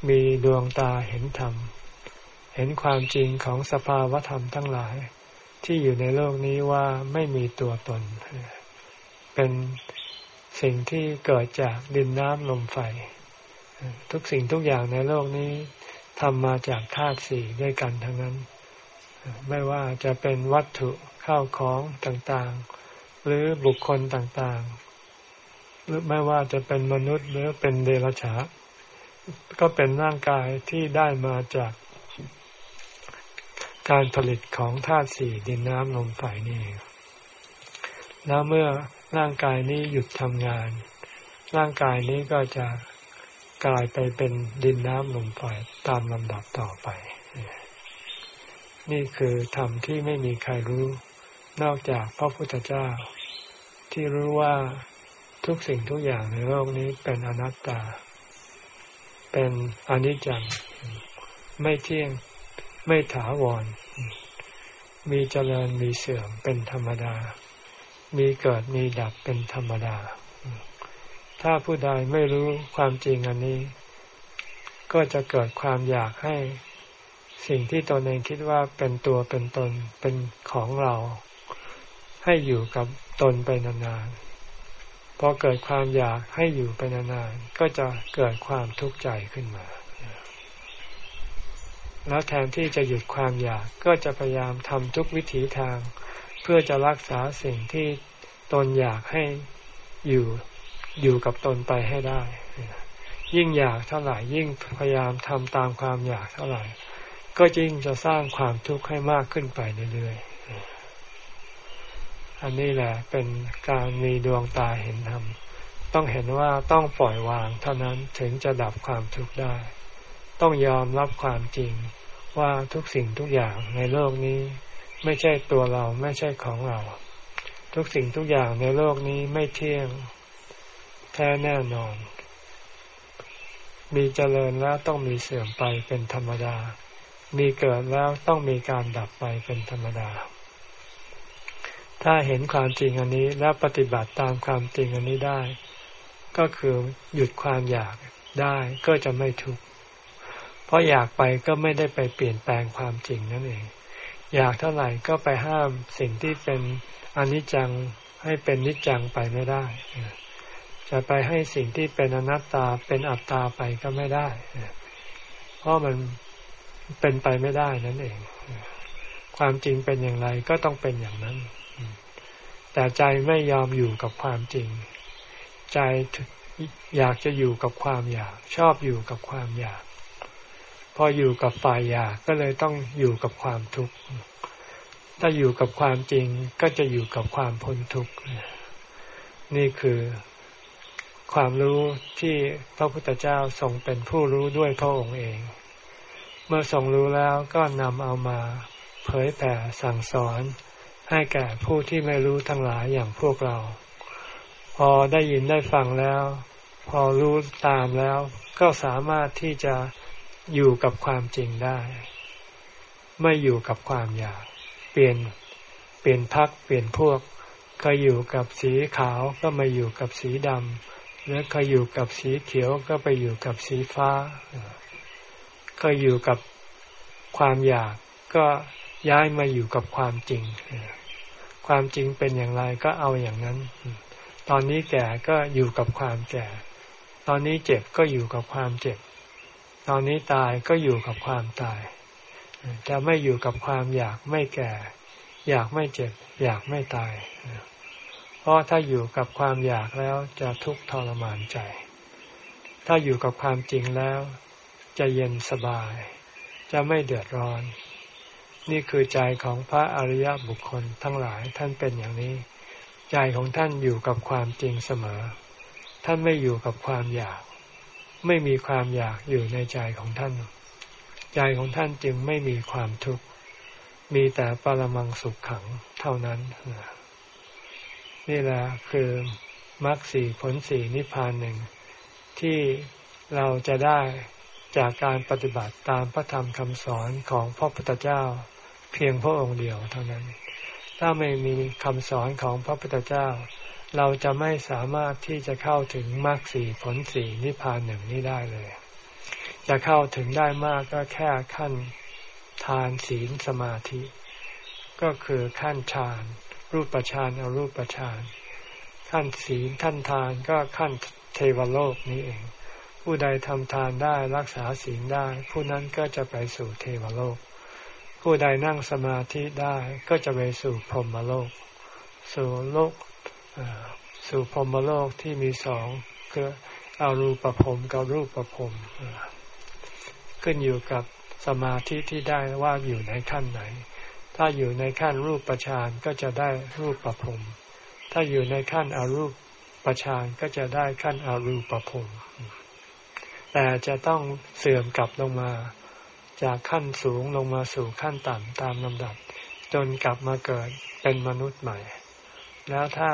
มีดวงตาเห็นธรรม เห็นความจริงของสภาวธรรมทั้งหลาย ที่อยู่ในโลกนี้ว่าไม่มีตัวตน เป็นสิ่งที่เกิดจากดินน้ำลมไฟ ทุกสิ่งทุกอย่างในโลกนี้ทำมาจากธาตุสี่ด้วยกันทั้งนั้น ไม่ว่าจะเป็นวัตถุข้าวของต่างๆ หรือบุคคลต่างๆ หรือไม่ว่าจะเป็นมนุษย์หรือเป็นเดรัจฉาก็เป็นร่างกายที่ได้มาจากการผลิตของธาตุสี่ดินน้ำลมไฟนี่แล้วเมื่อร่างกายนี้หยุดทำงาน ร่างกายนี้ก็จะกลายไปเป็นดินน้ำลมไฟตามลำดับต่อไป นี่คือธรรมที่ไม่มีใครรู้ นอกจากพระพุทธเจ้า ที่รู้ว่า ทุกสิ่งทุกอย่างในโลกนี้เป็นอนัตตา เป็นอนิจจัง ไม่เที่ยง ไม่ถาวร มีเจริญมีเสื่อมเป็นธรรมดา มีเกิดมีดับเป็นธรรมดา ถ้าผู้ใดไม่รู้ความจริงอันนี้ ก็จะเกิดความอยากให้สิ่งที่ตนเองคิดว่าเป็นตัวเป็นตนเป็นของเรา ให้อยู่กับตนไปนานๆ อเกิดความอยากให้อยู่ไปนานๆก็จะเกิดความทุกข์ใจขึ้นมา แล้วแทนที่จะหยุดความอยากก็จะพยายามทำทุกวิถีทาง เพื่อจะรักษาสิ่งที่ตนอยากให้อยู่อยู่กับตนไปให้ได้ ยิ่งอยากเท่าไหร่ยิ่งพยายามทำตามความอยากเท่าไหร่ ก็ยิ่งจะสร้างความทุกข์ให้มากขึ้นไปเรื่อยๆ อันนี้แหละเป็นการมีดวงตาเห็นธรรมต้องเห็นว่าต้องปล่อยวางเท่านั้นถึงจะดับความทุกข์ได้ ต้องยอมรับความจริงว่าทุกสิ่งทุกอย่างในโลกนี้ ไม่ใช่ตัวเราไม่ใช่ของเรา ทุกสิ่งทุกอย่างในโลกนี้ไม่เที่ยงแท้แน่นอน มีเจริญแล้วต้องมีเสื่อมไปเป็นธรรมดา มีเกิดแล้วต้องมีการดับไปเป็นธรรมดา ถ้าเห็นความจริงอันนี้แล้วปฏิบัติตามความจริงอันนี้ได้ ก็คือหยุดความอยากได้ก็จะไม่ทุกข์เพราะอยากไปก็ไม่ได้ไปเปลี่ยนแปลงความจริงนั่นเอง อยากเท่าไหร่ก็ไปห้ามสิ่งที่เป็นอนิจจังให้เป็นนิจจังไปไม่ได้ จะไปให้สิ่งที่เป็นอนัตตาเป็นอัตตาไปก็ไม่ได้ เพราะมันเป็นไปไม่ได้นั่นเอง ความจริงเป็นอย่างไรก็ต้องเป็นอย่างนั้น แต่ใจไม่ยอมอยู่กับความจริง ใจอยากจะอยู่กับความอยาก ชอบอยู่กับความอยาก พออยู่กับฝ่ายอยากก็เลยต้องอยู่กับความทุกข์ถ้าอยู่กับความจริงก็จะอยู่กับความพ้นทุกข์นี่คือความรู้ที่พระพุทธเจ้าทรงเป็นผู้รู้ด้วยพระองค์เอง เมื่อทรงรู้แล้วก็นำเอามาเผยแผ่สั่งสอน ให้แก่ผู้ที่ไม่รู้ทั้งหลายอย่างพวกเรา พอได้ยินได้ฟังแล้ว พอรู้ตามแล้ว ก็สามารถที่จะอยู่กับความจริงได้ ไม่อยู่กับความอยาก เปลี่ยนเปลี่ยนพักเปลี่ยนพวกเคยอยู่กับสีขาวก็มาอยู่กับสีดำหรือเคยอยู่กับสีเขียวก็ไปอยู่กับสีฟ้าเคยอยู่กับความอยากก็ ย้ายมาอยู่กับความจริง ความจริงเป็นอย่างไรก็เอาอย่างนั้น ตอนนี้แก่ก็อยู่กับความแก่ ตอนนี้เจ็บก็อยู่กับความเจ็บ ตอนนี้ตายก็อยู่กับความตาย จะไม่อยู่กับความอยากไม่แก่ อยากไม่เจ็บ อยากไม่ตาย เพราะถ้าอยู่กับความอยากแล้วจะทุกข์ทรมานใจ ถ้าอยู่กับความจริงแล้ว จะเย็นสบาย จะไม่เดือดร้อน นี่คือใจของพระอริยบุคคลทั้งหลายท่านเป็นอย่างนี้ ใจของท่านอยู่กับความจริงเสมอ ท่านไม่อยู่กับความอยาก ไม่มีความอยากอยู่ในใจของท่าน ใจของท่านจึงไม่มีความทุกข์ มีแต่ปรมังสุขขังเท่านั้น นี่แหละคือมรรคสี่ผลสี่นิพพานหนึ่ง ที่เราจะได้จากการปฏิบัติตามพระธรรมคำสอนของพระพุทธเจ้า เพียงพระองค์เดียวเท่านั้น ถ้าไม่มีคำสอนของพระพุทธเจ้า เราจะไม่สามารถที่จะเข้าถึงมรรคสี่ผลสี่นิพพานหนึ่งนี้ได้เลย จะเข้าถึงได้มากก็แค่ขั้นทานศีลสมาธิ ก็คือขั้นฌานรูปฌานอรูปฌานขั้นศีลขั้นทานก็ขั้นเทวโลกนี้เอง ผู้ใดทำทานได้รักษาศีลได้ ผู้นั้นก็จะไปสู่เทวโลก ผู้ใดนั่งสมาธิได้ก็จะไปสู่พรหมโลก สู่โลกสู่พรหมโลกที่มีสองคืออารูปภพกับรูปภพขึ้นอยู่กับสมาธิที่ได้ว่าอยู่ในขั้นไหน ถ้าอยู่ในขั้นรูปประชานก็จะได้รูปประพรมถ้าอยู่ในขั้นอรูปประชานก็จะได้ขั้นอรูปประพรมแต่จะต้องเสื่อมกลับลงมา จากขั้นสูงลงมาสู่ขั้นต่ำตามลำดับ จนกลับมาเกิดเป็นมนุษย์ใหม่ แล้วถ้า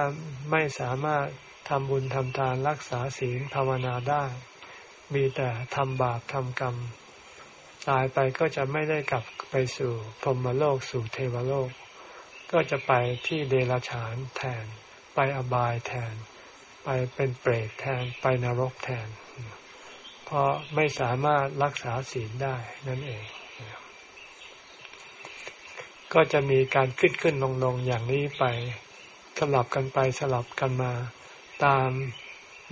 ไม่สามารถทำบุญทำทานรักษาศีลภาวนาได้ มีแต่ทำบาปทำกรรม ตายไปก็จะไม่ได้กลับไปสู่พรหมโลกสู่เทวโลก ก็จะไปที่เดรัจฉานแทน ไปอบายแทน ไปเป็นเปรตแทน ไปนรกแทน เพราะไม่สามารถรักษาศีลได้นั่นเอง ก็จะมีการขึ้นขึ้นลงลงอย่างนี้ไปสลับกันไปสลับกันมา ตาม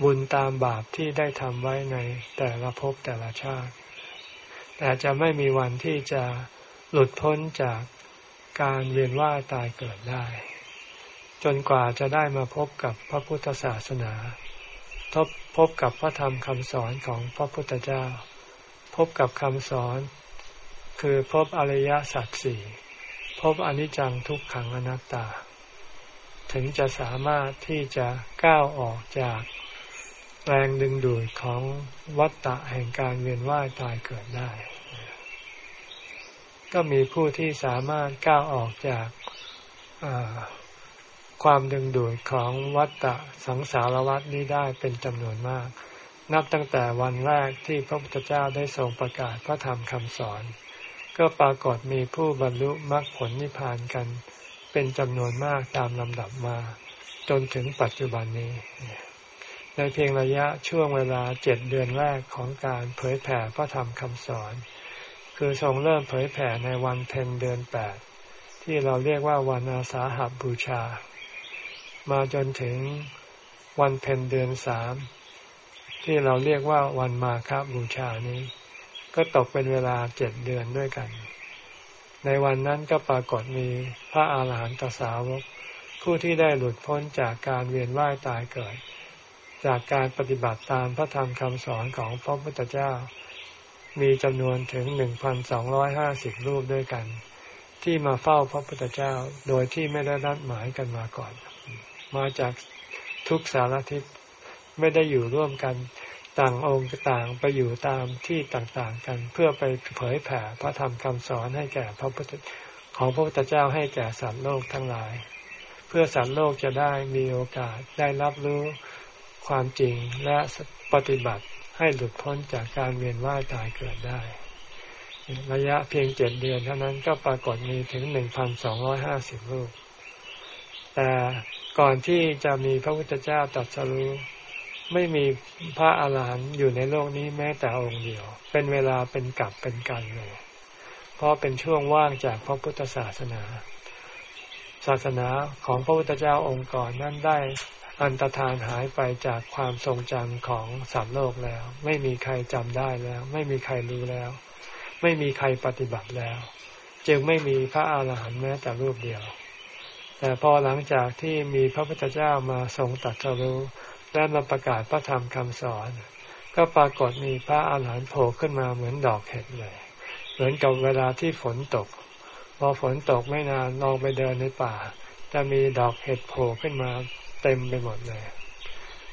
บุญตามบาปที่ได้ทำไว้ในแต่ละภพแต่ละชาติ แต่จะไม่มีวันที่จะหลุดพ้นจากการเวียนว่ายตายเกิดได้ จนกว่าจะได้มาพบกับพระพุทธศาสนา ทบ พบกับพระธรรมคำสอนของพระพุทธเจ้า พบกับคำสอน คือพบอริยสัจสี่พบอนิจจังทุกขังอนัตตา ถึงจะสามารถที่จะก้าวออกจากแรงดึงดูดของวัฏฏะแห่งการเวียนว่ายตายเกิดได้ ก็มีผู้ที่สามารถก้าวออกจาก ความดึงดูดของวัฏฏะสังสารวัฏนี้ได้เป็นจำนวนมาก นับตั้งแต่วันแรกที่พระพุทธเจ้าได้ทรงประกาศพระธรรมคำสอน ก็ปรากฏมีผู้บรรลุมรรคผลนิพพานกัน เป็นจำนวนมากตามลำดับมา จนถึงปัจจุบันนี้ ในเพียงระยะช่วงเวลาเจ็ดเดือนแรกของการเผยแผ่พระธรรมคำสอน คือทรงเริ่มเผยแผ่ในวันเพ็ญเดือนแปดที่เราเรียกว่าวันอาสาหบูชา มาจนถึงวันเพ็ญเดือนสามที่เราเรียกว่าวันมาคบูชานี้ ก็ตกเป็นเวลาเจ็ดเดือนด้วยกัน ในวันนั้นก็ปรากฏมีพระอาหารหันตสาวก ผู้ที่ได้หลุดพ้นจากการเวียนว่ายตายเกิด จากการปฏิบัติตามพระธรรมคำสอนของพระพุทธเจ้า มีจำนวนถึงหนึ่งพันสองร้อยห้าสิบรูปด้วยกัน ที่มาเฝ้าพระพุทธเจ้าโดยที่ไม่ได้นัดหมายกันมาก่อน มาจากทุกสารทิศไม่ได้อยู่ร่วมกันต่างองค์ต่างไปอยู่ตามที่ต่างๆกัน เพื่อไปเผยแผ่พระธรรมคำสอนให้แก่พระพุทธของพระพุทธเจ้าให้แก่สัตว์โลกทั้งหลาย เพื่อสัตว์โลกจะได้มีโอกาสได้รับรู้ความจริงและปฏิบัติให้หลุดพ้นจากการเวียนว่ายตายเกิดได้ ระยะเพียงเจ็ดเดือนเท่านั้นก็ปรากฏมีถึงหนึ่งพันสองร้อยห้าสิบรูป แต่ ก่อนที่จะมีพระพุทธเจ้าตรัสรู้ไม่มีพระอาหารหันต์อยู่ในโลกนี้แม้แต่องค์เดียว เป็นเวลาเป็นกลับเป็นกันเลย เพราะเป็นช่วงว่างจากพระพุทธศาสนา ศาสนาของพระพุทธเจ้าองค์ก่อนนั้นได้อันตรธานหายไปจากความทรงจำของสัตว์โลกแล้ว ไม่มีใครจำได้แล้ว ไม่มีใครรู้แล้ว ไม่มีใครปฏิบัติแล้ว จึงไม่มีพระอาหารหันต์แม้แต่รูปเดียว แต่พอหลังจากที่มีพระพุทธเจ้ามาทรงตัดรู้และมาประกาศพระธรรมคำสอน ก็ปรากฏมีพระอาหารหันต์โผล่ขึ้นมาเหมือนดอกเห็ดเลย เหมือนกับเวลาที่ฝนตก พอฝนตกไม่นานลองไปเดินในป่า จะมีดอกเห็ดโผล่ขึ้นมาเต็มไปหมดเลย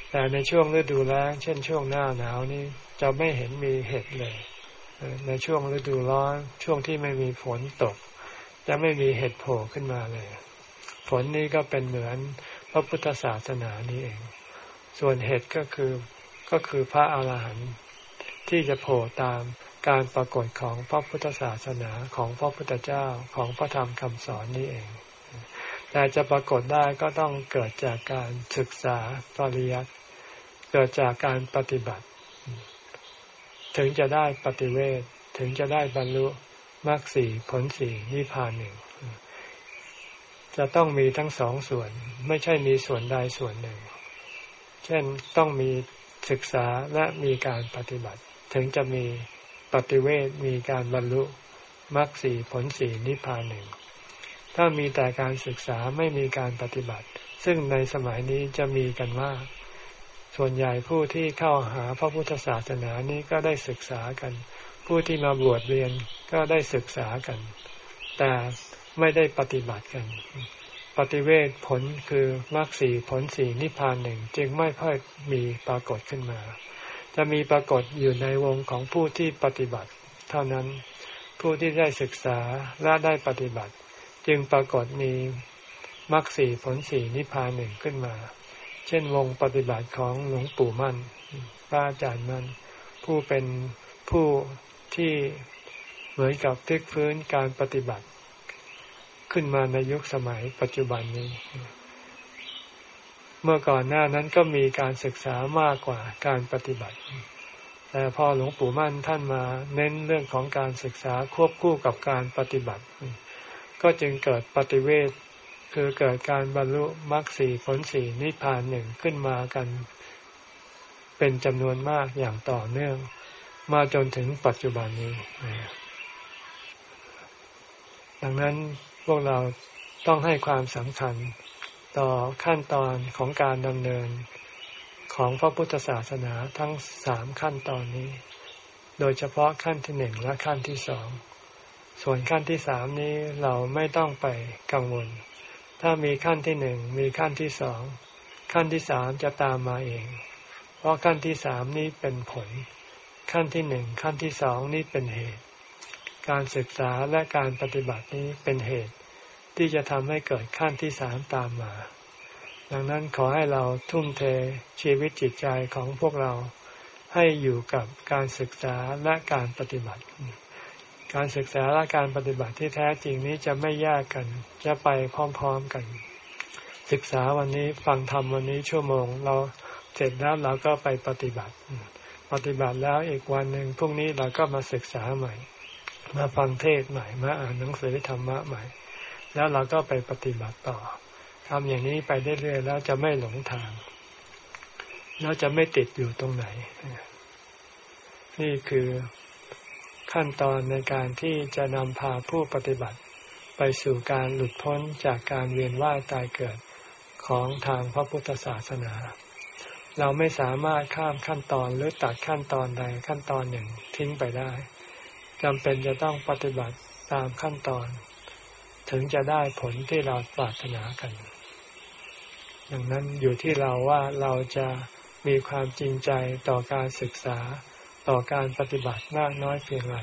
แต่ในช่วงฤดูแล้ง เช่นช่วงหน้าหนาวนี่จะไม่เห็นมีเห็ดเลย ในช่วงฤดูร้อนช่วงที่ไม่มีฝนตก จะไม่มีเห็ดโผล่ขึ้นมาเลย ฝนนี้ก็เป็นเหมือนพระพุทธศาสนานี้เอง ส่วนเห็ดก็คือก็คือพระอาหารหันต์ที่จะโผล่ตามการปรากฏของพระพุทธศาสนาของพระพุทธเจ้าของพระธรรมคำสอนนี้เองแต่จะปรากฏได้ก็ต้องเกิดจากการศึกษาปริยัติเกิดจากการปฏิบัติ ถึงจะได้ปฏิเวทถึงจะได้บรรลุมรรคสี่ผลสี่นิพพานหนึ่ง จะต้องมีทั้งสองส่วน ไม่ใช่มีส่วนใดส่วนหนึ่ง เช่นต้องมีศึกษาและมีการปฏิบัติ ถึงจะมีปฏิเวทมีการบรรลุมรรคสีผลสีนิพพานหนึ่ง ถ้ามีแต่การศึกษาไม่มีการปฏิบัติ ซึ่งในสมัยนี้จะมีกันมาส่วนใหญ่ผู้ที่เข้าหาพระพุทธศาสนานี้ก็ได้ศึกษากัน ผู้ที่มาบวชเรียนก็ได้ศึกษากัน แต่ ไม่ได้ปฏิบัติกัน ปฏิเวทผลคือมรรคสีผลสีนิพพานหนึ่งจึงไม่ค่อยมีปรากฏขึ้นมา จะมีปรากฏอยู่ในวงของผู้ที่ปฏิบัติ เท่านั้นผู้ที่ได้ศึกษาและได้ปฏิบัติ จึงปรากฏมีมรรคสีผลสีนิพพานหนึ่งขึ้นมา เช่นวงปฏิบัติของหลวงปู่มั่นพระอาจารย์มั่นผู้เป็นผู้ที่เหมือนกับพลิกฟื้นการปฏิบัติ ขึ้นมาในยุคสมัยปัจจุบันนี้ เมื่อก่อนหน้านั้นก็มีการศึกษามากกว่าการปฏิบัติ แต่พอหลวงปู่มั่นท่านมาเน้นเรื่องของการศึกษาควบคู่กับการปฏิบัติ ก็จึงเกิดปฏิเวทคือเกิดการบรรลุมรรคสีผลสีนิพพานหนึ่งขึ้นมากัน เป็นจำนวนมากอย่างต่อเนื่อง มาจนถึงปัจจุบันนี้ ดังนั้น พวกเราต้องให้ความสำคัญต่อขั้นตอนของการดำเนินของพระพุทธศาสนาทั้งสามขั้นตอนนี้ โดยเฉพาะขั้นที่หนึ่งและขั้นที่สอง ส่วนขั้นที่สามนี้เราไม่ต้องไปกังวล ถ้ามีขั้นที่หนึ่งมีขั้นที่สอง ขั้นที่สามจะตามมาเอง เพราะขั้นที่สามนี้เป็นผล ขั้นที่หนึ่งขั้นที่สองนี้เป็นเหตุ การศึกษาและการปฏิบัตินี้เป็นเหตุ ที่จะทำให้เกิดขั้นที่สามตามมา ดังนั้นขอให้เราทุ่มเทชีวิตจิตใจของพวกเราให้อยู่กับการศึกษาและการปฏิบัติ การศึกษาและการปฏิบัติที่แท้จริงนี้จะไม่แยกกัน จะไปพร้อมๆกัน ศึกษาวันนี้ฟังธรรมวันนี้ชั่วโมง เราเสร็จแล้วเราก็ไปปฏิบัติ ปฏิบัติแล้วอีกวันหนึ่งพรุ่งนี้เราก็มาศึกษาใหม่ มาฟังเทศใหม่ มาอ่านหนังสือธรรมะใหม่ แล้วเราก็ไปปฏิบัติต่อทำอย่างนี้ไปเรื่อยๆแล้วจะไม่หลงทาง แล้วจะไม่ติดอยู่ตรงไหน นี่คือขั้นตอนในการที่จะนำพาผู้ปฏิบัติ ไปสู่การหลุดพ้นจากการเวียนว่ายตายเกิดของทางพระพุทธศาสนา เราไม่สามารถข้ามขั้นตอนหรือตัดขั้นตอนใดขั้นตอนหนึ่งทิ้งไปได้จำเป็นจะต้องปฏิบัติตามขั้นตอน ถึงจะได้ผลที่เราปรารถนากัน ดังนั้นอยู่ที่เราว่าเราจะมีความจริงใจต่อการศึกษาต่อการปฏิบัติมากน้อยเพียงไร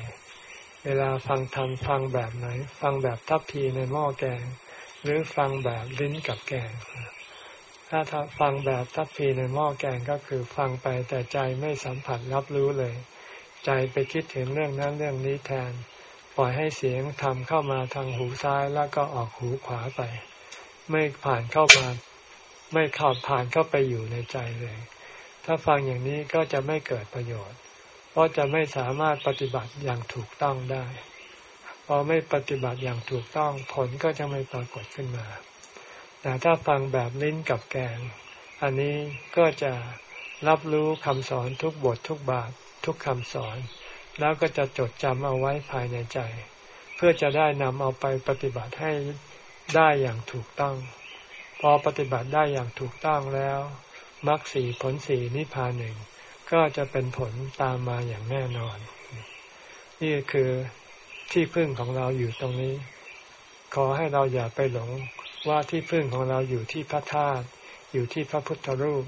เวลาฟังธรรมฟังแบบไหน ฟังแบบทัพพีในหม้อแกง หรือฟังแบบลิ้นกับแกง ถ้าฟังแบบทัพพีในหม้อแกงก็คือฟังไปแต่ใจไม่สัมผัสรับรู้เลย ใจไปคิดถึงเรื่องนั้นเรื่องนี้แทน ปล่อยให้เสียงทำเข้ามาทางหูซ้ายแล้วก็ออกหูขวาไป ไม่ผ่านเข้ามา ไม่เข้าผ่านเข้าไปอยู่ในใจเลย ถ้าฟังอย่างนี้ก็จะไม่เกิดประโยชน์ เพราะจะไม่สามารถปฏิบัติอย่างถูกต้องได้ พอไม่ปฏิบัติอย่างถูกต้องผลก็จะไม่ปรากฏขึ้นมา แต่ถ้าฟังแบบลิ้นกับแกง อันนี้ก็จะรับรู้คำสอนทุกบททุกบาททุกคำสอน แล้วก็จะจดจำเอาไว้ภายในใจ เพื่อจะได้นำเอาไปปฏิบัติให้ได้อย่างถูกต้อง พอปฏิบัติได้อย่างถูกต้องแล้วมรรคสีผลสีนิพพานหนึ่งก็จะเป็นผลตามมาอย่างแน่นอน นี่คือที่พึ่งของเราอยู่ตรงนี้ ขอให้เราอย่าไปหลงว่าที่พึ่งของเราอยู่ที่พระธาตุอยู่ที่พระพุทธรูป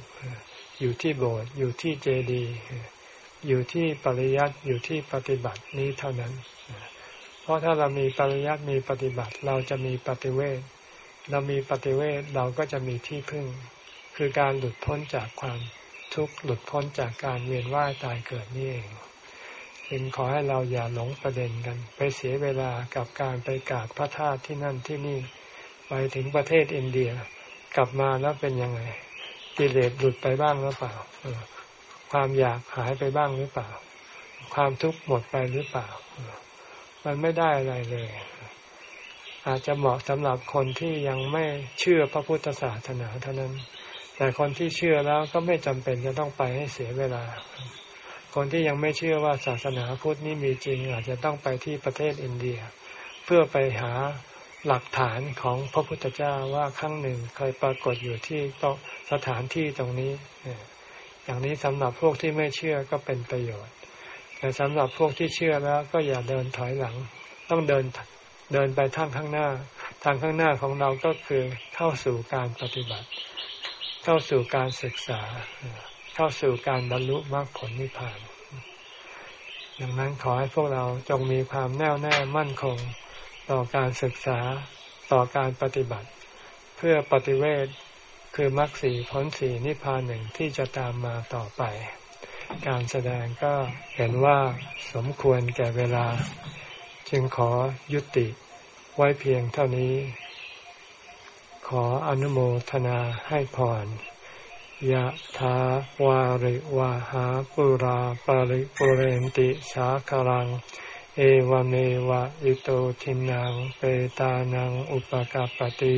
อยู่ที่โบสถ์อยู่ที่เจดีย์ อยู่ที่ปริยัติอยู่ที่ปฏิบัตินี้เท่านั้น เพราะถ้าเรามีปริยัติมีปฏิบัติเราจะมีปฏิเวทเรามีปฏิเวทเราก็จะมีที่พึ่ง คือการหลุดพ้นจากความทุกข์หลุดพ้นจากการเวียนว่ายตายเกิดนี่เองจึงขอให้เราอย่าหลงประเด็นกัน ไปเสียเวลากับการไปกราบพระธาตุที่นั่นที่นี่ ไปถึงประเทศอินเดีย กลับมาแล้วเป็นยังไงกิเลสหลุดไปบ้างหรือเปล่า ความอยากหายไปบ้างหรือเปล่า ความทุกข์หมดไปหรือเปล่า มันไม่ได้อะไรเลย อาจจะเหมาะสำหรับคนที่ยังไม่เชื่อพระพุทธศาสนาเท่านั้น แต่คนที่เชื่อแล้วก็ไม่จำเป็นจะต้องไปให้เสียเวลา คนที่ยังไม่เชื่อว่าศาสนาพุทธนี้มีจริง อาจจะต้องไปที่ประเทศอินเดีย เพื่อไปหาหลักฐานของพระพุทธเจ้าว่าครั้งหนึ่งเคยปรากฏอยู่ที่สถานที่ตรงนี้ อย่างนี้สำหรับพวกที่ไม่เชื่อก็เป็นประโยชน์ แต่สำหรับพวกที่เชื่อแล้วก็อย่าเดินถอยหลัง ต้องเดินเดินไปทางข้างหน้า ทางข้างหน้าของเราก็คือเข้าสู่การปฏิบัติ เข้าสู่การศึกษา เข้าสู่การบรรลุมรรคผลนิพพาน ดังนั้นขอให้พวกเราจงมีความแน่วแน่มั่นคง ต่อการศึกษาต่อการปฏิบัติ เพื่อปฏิเวท คือมรรคสีผลสีนิพพานหนึ่งที่จะตามมาต่อไป การแสดงก็เห็นว่าสมควรแก่เวลา จึงขอยุติไว้เพียงเท่านี้ ขออนุโมทนาให้พรยะถาวาริวาหาปุราปาริปุเรนติสาคารัง เอวเมวะอิโตทินังเปตานังอุปกาปติ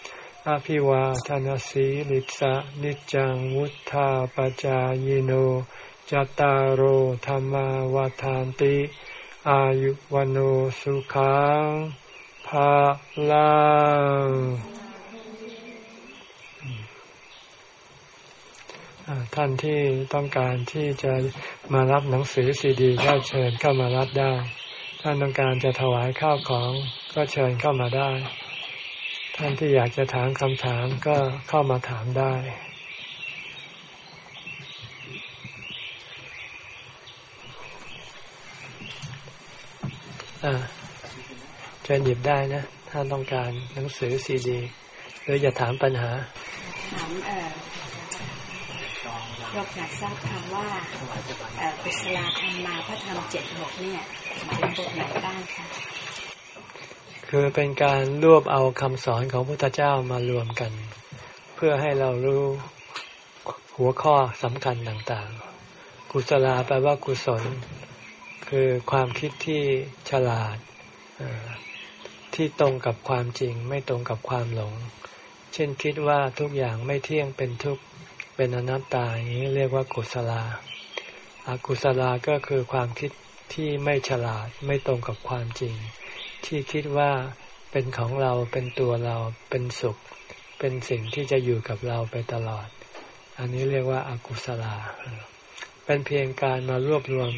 อภิวาทานสีลิสะนิจังวุธาปจายโนจตารโหธรรมวาทานติ อายุวันโอสุขังภาลังท่านที่ต้องการที่จะมารับหนังสือซีดีก็เชิญเข้ามารับได้ ท่านต้องการจะถวายข้าวของก็เชิญเข้ามาได้ ท่านที่อยากจะถามคำถามก็เข้ามาถามได้ เชิญหยิบได้นะ ถ้าต้องการหนังสือซีดี หรือจะถามปัญหา ถามเอ่อเราอยากทราบคำว่าเอ่อกุศลธรรมมาพระธรรมเจ็ดหกเนี่ยหมายถึงบทไหนบ้างคะ คือเป็นการรวบเอาคำสอนของพุทธเจ้ามารวมกัน เพื่อให้เรารู้หัวข้อสำคัญต่างๆ กุศลาแปลว่ากุศล คือความคิดที่ฉลาด ที่ตรงกับความจริง ไม่ตรงกับความหลง เช่นคิดว่าทุกอย่างไม่เที่ยงเป็นทุกข์เป็นอนัตตาอย่างนี้เรียกว่ากุศลาอากุศลาก็คือความคิดที่ไม่ฉลาดไม่ตรงกับความจริง ที่คิดว่าเป็นของเราเป็นตัวเราเป็นสุข เป็นสิ่งที่จะอยู่กับเราไปตลอด อันนี้เรียกว่าอากุศลา เป็นเพียงการมารวบรวม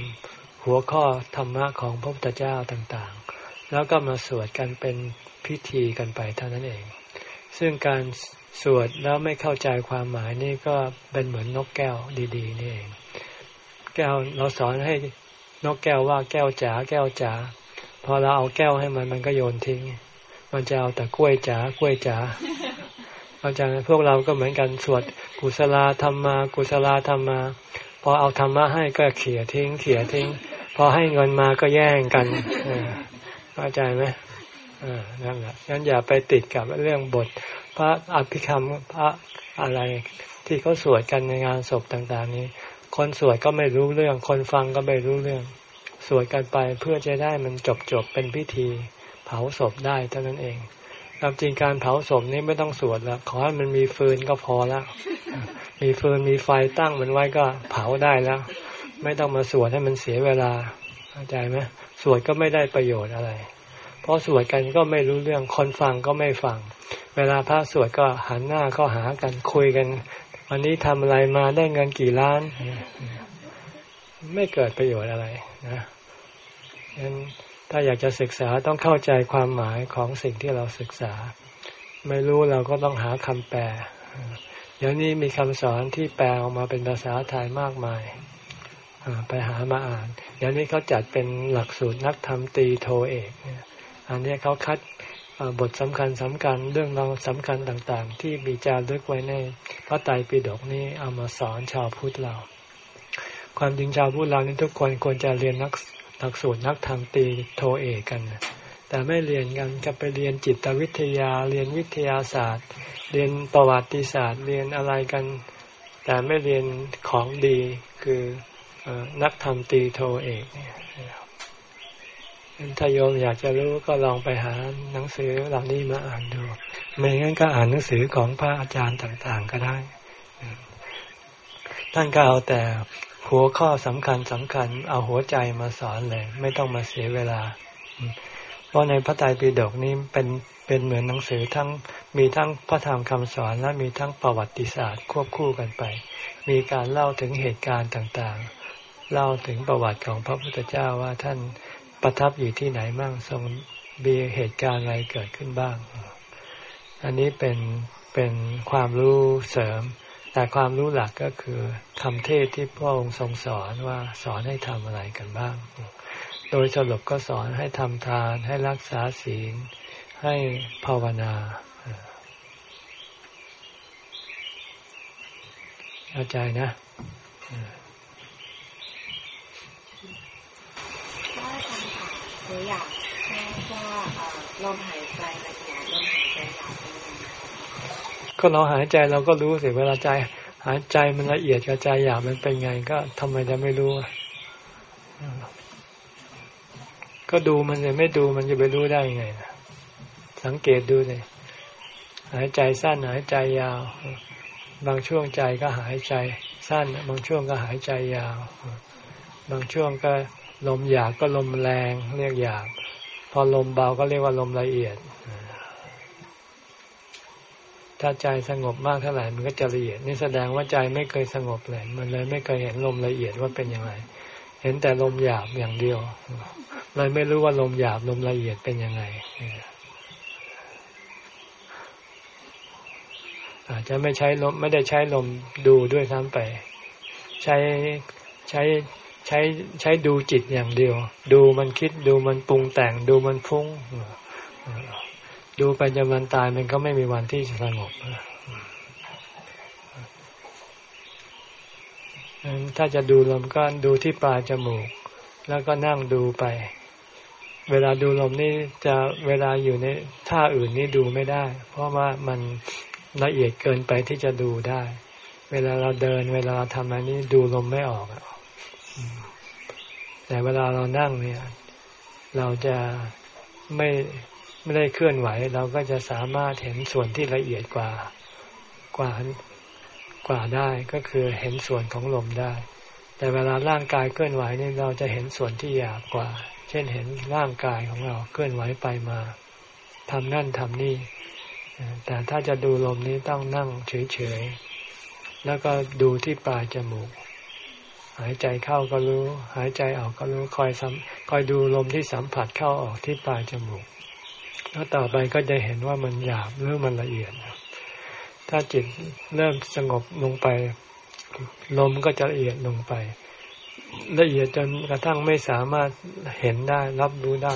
หัวข้อธรรมะของพระพุทธเจ้าต่างๆ แล้วก็มาสวดกันเป็นพิธีกันไปเท่านั้นเอง ซึ่งการสวดแล้วไม่เข้าใจความหมายนี่ก็เป็นเหมือนนกแก้วดีๆนี่เอง แก้วเราสอนให้นกแก้วว่าแก้วจ๋าแก้วจ๋า พอเราเอาแก้วให้มันมันก็โยนทิ้ง มันจะเอาแต่กล้วยจ๋ากล้วยจ๋าอาจารย์พวกเราก็เหมือนกันสวดกุศลธรรมา กุศลธรรมา พอเอาธรรมะให้ก็เขี่ยทิ้ง เขี่ยทิ้ง พอให้เงินมาก็แย่งกันเข้าใจไหมนั่นแหละงั้นอย่าไปติดกับเรื่องบท พระอภิธรรมพระอะไรที่เขาสวดกันในงานศพต่าง ๆ นี้ คนสวดก็ไม่รู้เรื่อง คนฟังก็ไม่รู้เรื่อง สวดกันไปเพื่อจะได้มันจบจบเป็นพิธี เผาศพได้เท่านั้นเองความจริงการเผาศพนี้ไม่ต้องสวดแล้วขอให้มันมีฟืนก็พอแล้วมีฟืนมีไฟตั้งมันไว้ก็เผาได้แล้ว ไม่ต้องมาสวดให้มันเสียเวลาเข้าใจไหมสวดก็ไม่ได้ประโยชน์อะไร เพราะสวดกันก็ไม่รู้เรื่องคนฟังก็ไม่ฟัง เวลาพระสวดก็หันหน้าเข้าหากันคุยกันวันนี้ทำอะไรมาได้เงินกี่ล้าน ไม่เกิดประโยชน์อะไรนะ งั้นถ้าอยากจะศึกษาต้องเข้าใจความหมายของสิ่งที่เราศึกษา ไม่รู้เราก็ต้องหาคำแปล เดี๋ยวนี้มีคำสอนที่แปลออกมาเป็นภาษาไทยมากมายไปหามาอ่าน เดี๋ยวนี้เขาจัดเป็นหลักสูตรนักธรรมตีโทเอกอันนี้เขาคัดบทสำคัญสำคัญเรื่องราวสำคัญต่างๆ ที่มีจารึกไว้ในพระไตรปิฎกนี้เอามาสอนชาวพุทธเรา ความจริงชาวพุทธเรานี่ทุกคนควรจะเรียนนัก หลักสูตรนักธรรมตีโทเอกกัน แต่ไม่เรียนกันจะไปเรียนจิตวิทยาเรียนวิทยาศาสตร์ เรียนประวัติศาสตร์ เรียนอะไรกัน แต่ไม่เรียนของดีคือนักธรรมตีโทเอกเนี่ยถ้าโยมอยากจะรู้ก็ลองไปหาหนังสือเหล่านี้มาอ่านดู ไม่งั้นก็อ่านหนังสือของพระอาจารย์ต่างๆก็ได้ ท่านก็เอาแต่ หัวข้อสำคัญสำคัญ เอาหัวใจมาสอนเลย ไม่ต้องมาเสียเวลา เพราะในพระไตรปิฎกนี้เป็นเป็นเหมือนหนังสือทั้งมีทั้งพระธรรมคำสอนและมีทั้งประวัติศาสตร์ควบคู่กันไป มีการเล่าถึงเหตุการณ์ต่างๆ เล่าถึงประวัติของพระพุทธเจ้าว่าท่านประทับอยู่ที่ไหนบ้างทรงมีเหตุการณ์อะไรเกิดขึ้นบ้าง อันนี้เป็นเป็นความรู้เสริม แต่ความรู้หลักก็คือคำเทศที่พระองค์ทรงสอนว่าสอนให้ทำอะไรกันบ้าง โดยสรุปก็สอนให้ทำทานให้รักษาศีล ให้ภาวนา เข้าใจนะนูอยากแค่ว่าลมหายใจละเอียดลมหายใจหยาบ ก็เราหายใจเราก็รู้สิเวลาใจ หายใจมันละเอียดกับใจหยาบมันเป็นไง ก็ทำไมจะไม่รู้ ก็ดูมันเลยไม่ดูมันจะไปรู้ได้ยังไงสังเกตดูเลยหายใจสั้นหายใจยาว บางช่วงใจก็หายใจสั้น บางช่วงก็หายใจยาว บางช่วงก็ลมหยาบก็ลมแรง เรียกหยาบพอลมเบาก็เรียกว่าลมละเอียด ถ้าใจสงบมากเท่าไหร่มันก็จะละเอียด นี่แสดงว่าใจไม่เคยสงบเลย มันเลยไม่เคยเห็นลมละเอียดว่าเป็นยังไงเห็นแต่ลมหยาบอย่างเดียวเลยไม่รู้ว่าลมหยาบลมละเอียดเป็นยังไงอาจจะไม่ใช้ลมไม่ได้ใช้ลมดูด้วยซ้ำไป ใช้ใช้ใช้ใช้ดูจิตอย่างเดียว ดูมันคิดดูมันปรุงแต่งดูมันฟุ้ง ดูไปจนมันตายมันก็ไม่มีวันที่จะสงบถ้าจะดูลมก็ดูที่ปลายจมูก แล้วก็นั่งดูไป เวลาดูลมนี่จะเวลาอยู่ในท่าอื่นนี่ดูไม่ได้ เพราะว่ามันละเอียดเกินไปที่จะดูได้ เวลาเราเดิน เวลาเราทำอะไรนี่ดูลมไม่ออกแต่เวลาเรานั่งเนี่ย เราจะไม่ ไม่ได้เคลื่อนไหว เราก็จะสามารถเห็นส่วนที่ละเอียดกว่ากว่ากว่าได้ก็คือเห็นส่วนของลมได้ แต่เวลาร่างกายเคลื่อนไหวนี่เราจะเห็นส่วนที่หยาบกว่า เช่นเห็นร่างกายของเราเคลื่อนไหวไปมาทำนั่นทำนี่ แต่ถ้าจะดูลมนี้ต้องนั่งเฉยๆ แล้วก็ดูที่ปลายจมูก หายใจเข้าก็รู้ หายใจออกก็รู้ คอยสัมคอยดูลมที่สัมผัสเข้าออกที่ปลายจมูก แล้วต่อไปก็จะเห็นว่ามันหยาบหรือมันละเอียด ถ้าจิตเริ่มสงบลงไป ลมก็จะละเอียดลงไป ละเอียดจนกระทั่งไม่สามารถเห็นได้ รับรู้ได้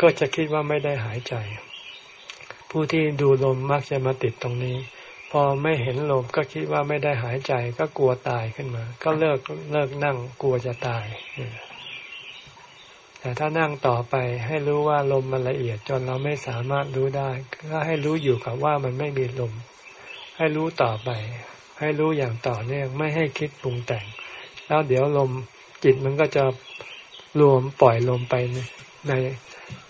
ก็จะคิดว่าไม่ได้หายใจ ผู้ที่ดูลมมักจะมาติดตรงนี้ พอไม่เห็นลมก็คิดว่าไม่ได้หายใจ ก็กลัวตายขึ้นมา ก็เลิกเลิกนั่งกลัวจะตาย แต่ถ้านั่งต่อไปให้รู้ว่าลมมันละเอียดจนเราไม่สามารถรู้ได้ก็ให้รู้อยู่กับว่ามันไม่มีลม ให้รู้ต่อไป ให้รู้อย่างต่อเนื่องไม่ให้คิดปรุงแต่ง แล้วเดี๋ยวลมจิตมันก็จะรวมปล่อยลมไปใน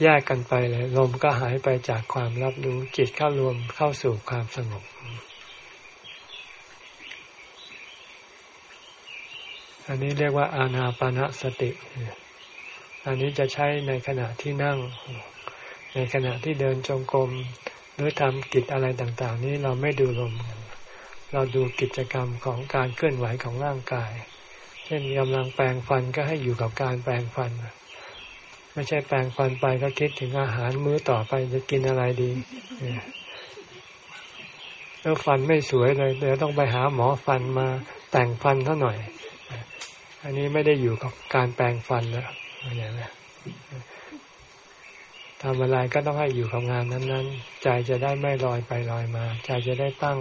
แยกกันไปเลย ลมก็หายไปจากความรับรู้จิตเข้ารวมเข้าสู่ความสงบอันนี้เรียกว่าอานาปณะสติ อันนี้จะใช้ในขณะที่นั่ง ในขณะที่เดินจงกรมหรือทำกิจอะไรต่างๆ นี้เราไม่ดูลมเราดูกิจกรรมของการเคลื่อนไหวของร่างกาย เช่นกำลังแปลงฟันก็ให้อยู่กับการแปลงฟัน ไม่ใช่แปลงฟันไปก็คิดถึงอาหารมื้อต่อไปจะกินอะไรดีแล้วฟันไม่สวยเลยเดี๋ยวต้องไปหาหมอฟันมาแต่งฟันเท่าหน่อย อันนี้ไม่ได้อยู่กับการแปลงฟันแล้ว อย่างนี้ทำอะไรก็ต้องให้อยู่กับงานนั้น ๆ ใจจะได้ไม่ลอยไปลอยมา ใจจะได้ตั้ง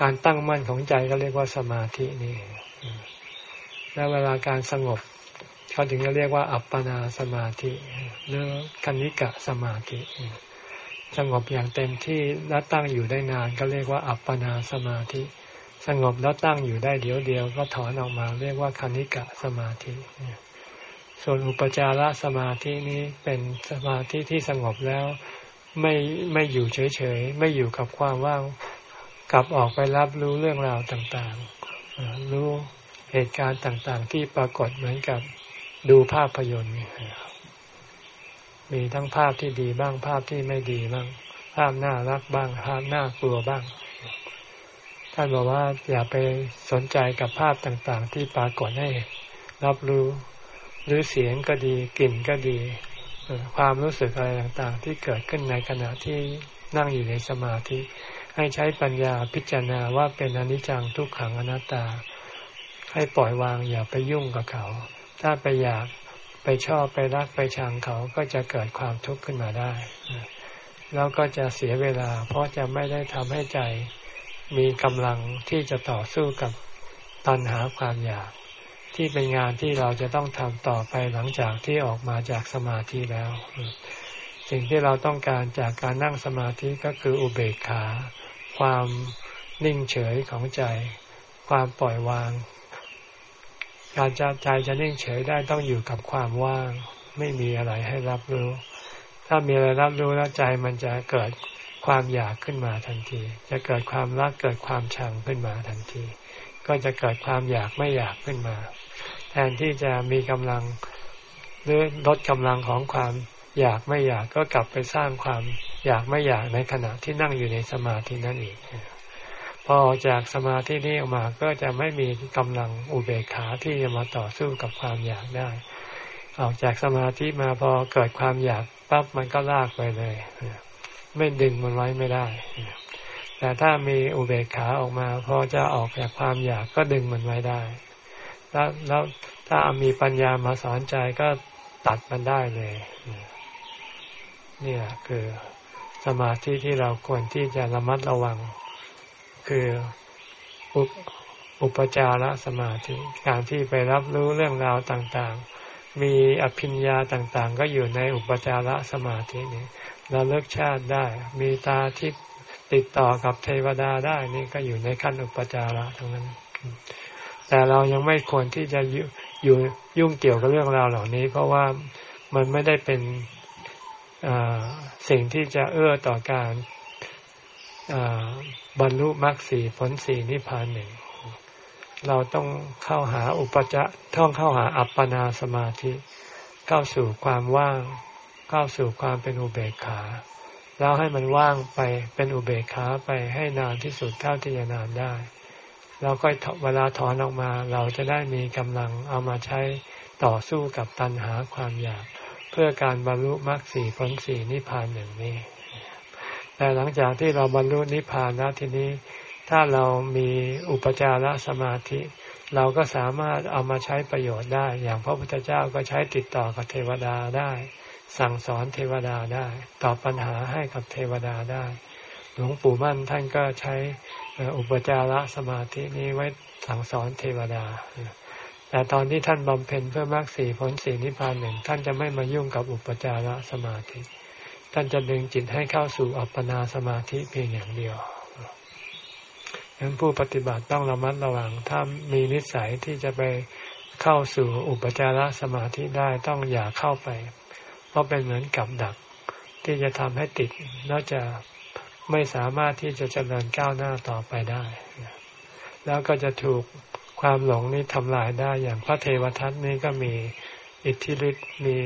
การตั้งมั่นของใจก็เรียกว่าสมาธินี่แล้วเวลาการสงบเขาถึงจะเรียกว่า อัปปนาสมาธิหรือคณิกะสมาธิสงบอย่างเต็มที่แล้วตั้งอยู่ได้นาน ก็เรียกว่า อัปปนาสมาธิ สงบแล้วตั้งอยู่ได้เดียวเดียวก็ถอนออกมา เรียกว่าคณิกะสมาธิ ส่วนอุปจารสมาธินี้เป็นสมาธิที่สงบแล้ว ไม่ไม่อยู่เฉยๆ ไม่อยู่กับความว่างกลับออกไปรับรู้เรื่องราวต่างๆ รู้เหตุการณ์ต่างๆ ที่ปรากฏเหมือนกับดูภาพยนตร์มีทั้งภาพที่ดีบ้างภาพที่ไม่ดีบ้าง ภาพน่ารักบ้าง ภาพน่ากลัวบ้าง ท่านบอกว่าอย่าไปสนใจกับภาพต่างๆ ที่ปรากฏให้รับรู้ หรือเสียงก็ดีกลิ่นก็ดี ความรู้สึกอะไรต่างๆ ที่เกิดขึ้นในขณะที่นั่งอยู่ในสมาธิ ให้ใช้ปัญญาพิจารณาว่าเป็นอนิจจังทุกขังอนัตตา ให้ปล่อยวางอย่าไปยุ่งกับเขา ถ้าไปอยากไปชอบไปรักไปชังเขาก็จะเกิดความทุกข์ขึ้นมาได้ แล้วก็จะเสียเวลา เพราะจะไม่ได้ทำให้ใจมีกำลังที่จะต่อสู้กับตัณหาความอยาก ที่เป็นงานที่เราจะต้องทำต่อไปหลังจากที่ออกมาจากสมาธิแล้ว สิ่งที่เราต้องการจากการนั่งสมาธิก็คืออุเบกขา ความนิ่งเฉยของใจ ความปล่อยวาง การจะใจจะนิ่งเฉยได้ต้องอยู่กับความว่าง ไม่มีอะไรให้รับรู้ ถ้ามีอะไรรับรู้แล้วใจมันจะเกิดความอยากขึ้นมาทันที จะเกิดความรักเกิดความชังขึ้นมาทันที ก็จะเกิดความอยากไม่อยากขึ้นมา ทนที่จะมีกำลังหรือลดกำลังของความอยากไม่อยากก็กลับไปสร้างความอยากไม่อยากในขณะที่นั่งอยู่ในสมาธินั่นอีกพอออกจากสมาธินี้ออกมาก็จะไม่มีกำลังอุเบกขาที่จะมาต่อสู้กับความอยากได้ ออกจากสมาธิมาพอเกิดความอยากปั๊บมันก็ลากไปเลย ไม่ดึงมันไว้ไม่ได้ แต่ถ้ามีอุเบกขาออกมา พอจะออกจากความอยากก็ดึงมันไว้ได้ แล้วแล้วถ้ามีปัญญามาสอนใจก็ตัดมันได้เลย นี่แหละคือสมาธิที่เราควรที่จะระมัดระวัง คืออุปอุปจารสมาธิ การที่ไปรับรู้เรื่องราวต่างๆ มีอภิญญาต่างๆ ก็อยู่ในอุปจารสมาธินี้เราเลิกชาติได้ มีตาที่ติดต่อกับเทวดาได้นี่ก็อยู่ในขั้นอุปจาระทั้งนั้น แต่เรายังไม่ควรที่จะอยู่ยุ่งเกี่ยวกับเรื่องราวเหล่านี้ เพราะว่ามันไม่ได้เป็นสิ่งที่จะเอื้อต่อการบรรลุมรรคสีผลสีนิพพานหนึ่ง เราต้องเข้าหาอุปจะท่องเข้าหาอัปปนาสมาธิ เข้าสู่ความว่าง เข้าสู่ความเป็นอุเบกขา แล้วให้มันว่างไปเป็นอุเบกขาไปให้นานที่สุดเท่าที่จะนานได้ เราก็เวลาถอนออกมา เราจะได้มีกำลังเอามาใช้ต่อสู้กับตัณหาความอยาก เพื่อการบรรลุมรรคสี่ผลสี่นิพพานหนึ่งนี้ แต่หลังจากที่เราบรรลุนิพพานแล้วทีนี้ ถ้าเรามีอุปจารสมาธิ เราก็สามารถเอามาใช้ประโยชน์ได้ อย่างพระพุทธเจ้าก็ใช้ติดต่อกับเทวดาได้ สั่งสอนเทวดาได้ ตอบปัญหาให้กับเทวดาได้ หลวงปู่มั่นท่านก็ใช้อุปจารสมาธินี้ไว้สั่งสอนเทวดา แต่ตอนที่ท่านบำเพ็ญเพื่อมรรคสีผลสีนิพพานหนึ่งท่านจะไม่มายุ่งกับอุปจารสมาธิ ท่านจะดึงจิตให้เข้าสู่อัปปนาสมาธิเพียงอย่างเดียวดังนั้นผู้ปฏิบัติต้องระมัดระวัง ถ้ามีนิสัยที่จะไปเข้าสู่อุปจารสมาธิได้ต้องอย่าเข้าไป เพราะเป็นเหมือนกับดักที่จะทำให้ติดแล้วจะ ไม่สามารถที่จะเจริญก้าวหน้าต่อไปได้ แล้วก็จะถูกความหลงนี้ทำลายได้อย่างพระเทวทัตนี้ก็มีอิทธิฤทธิ์มี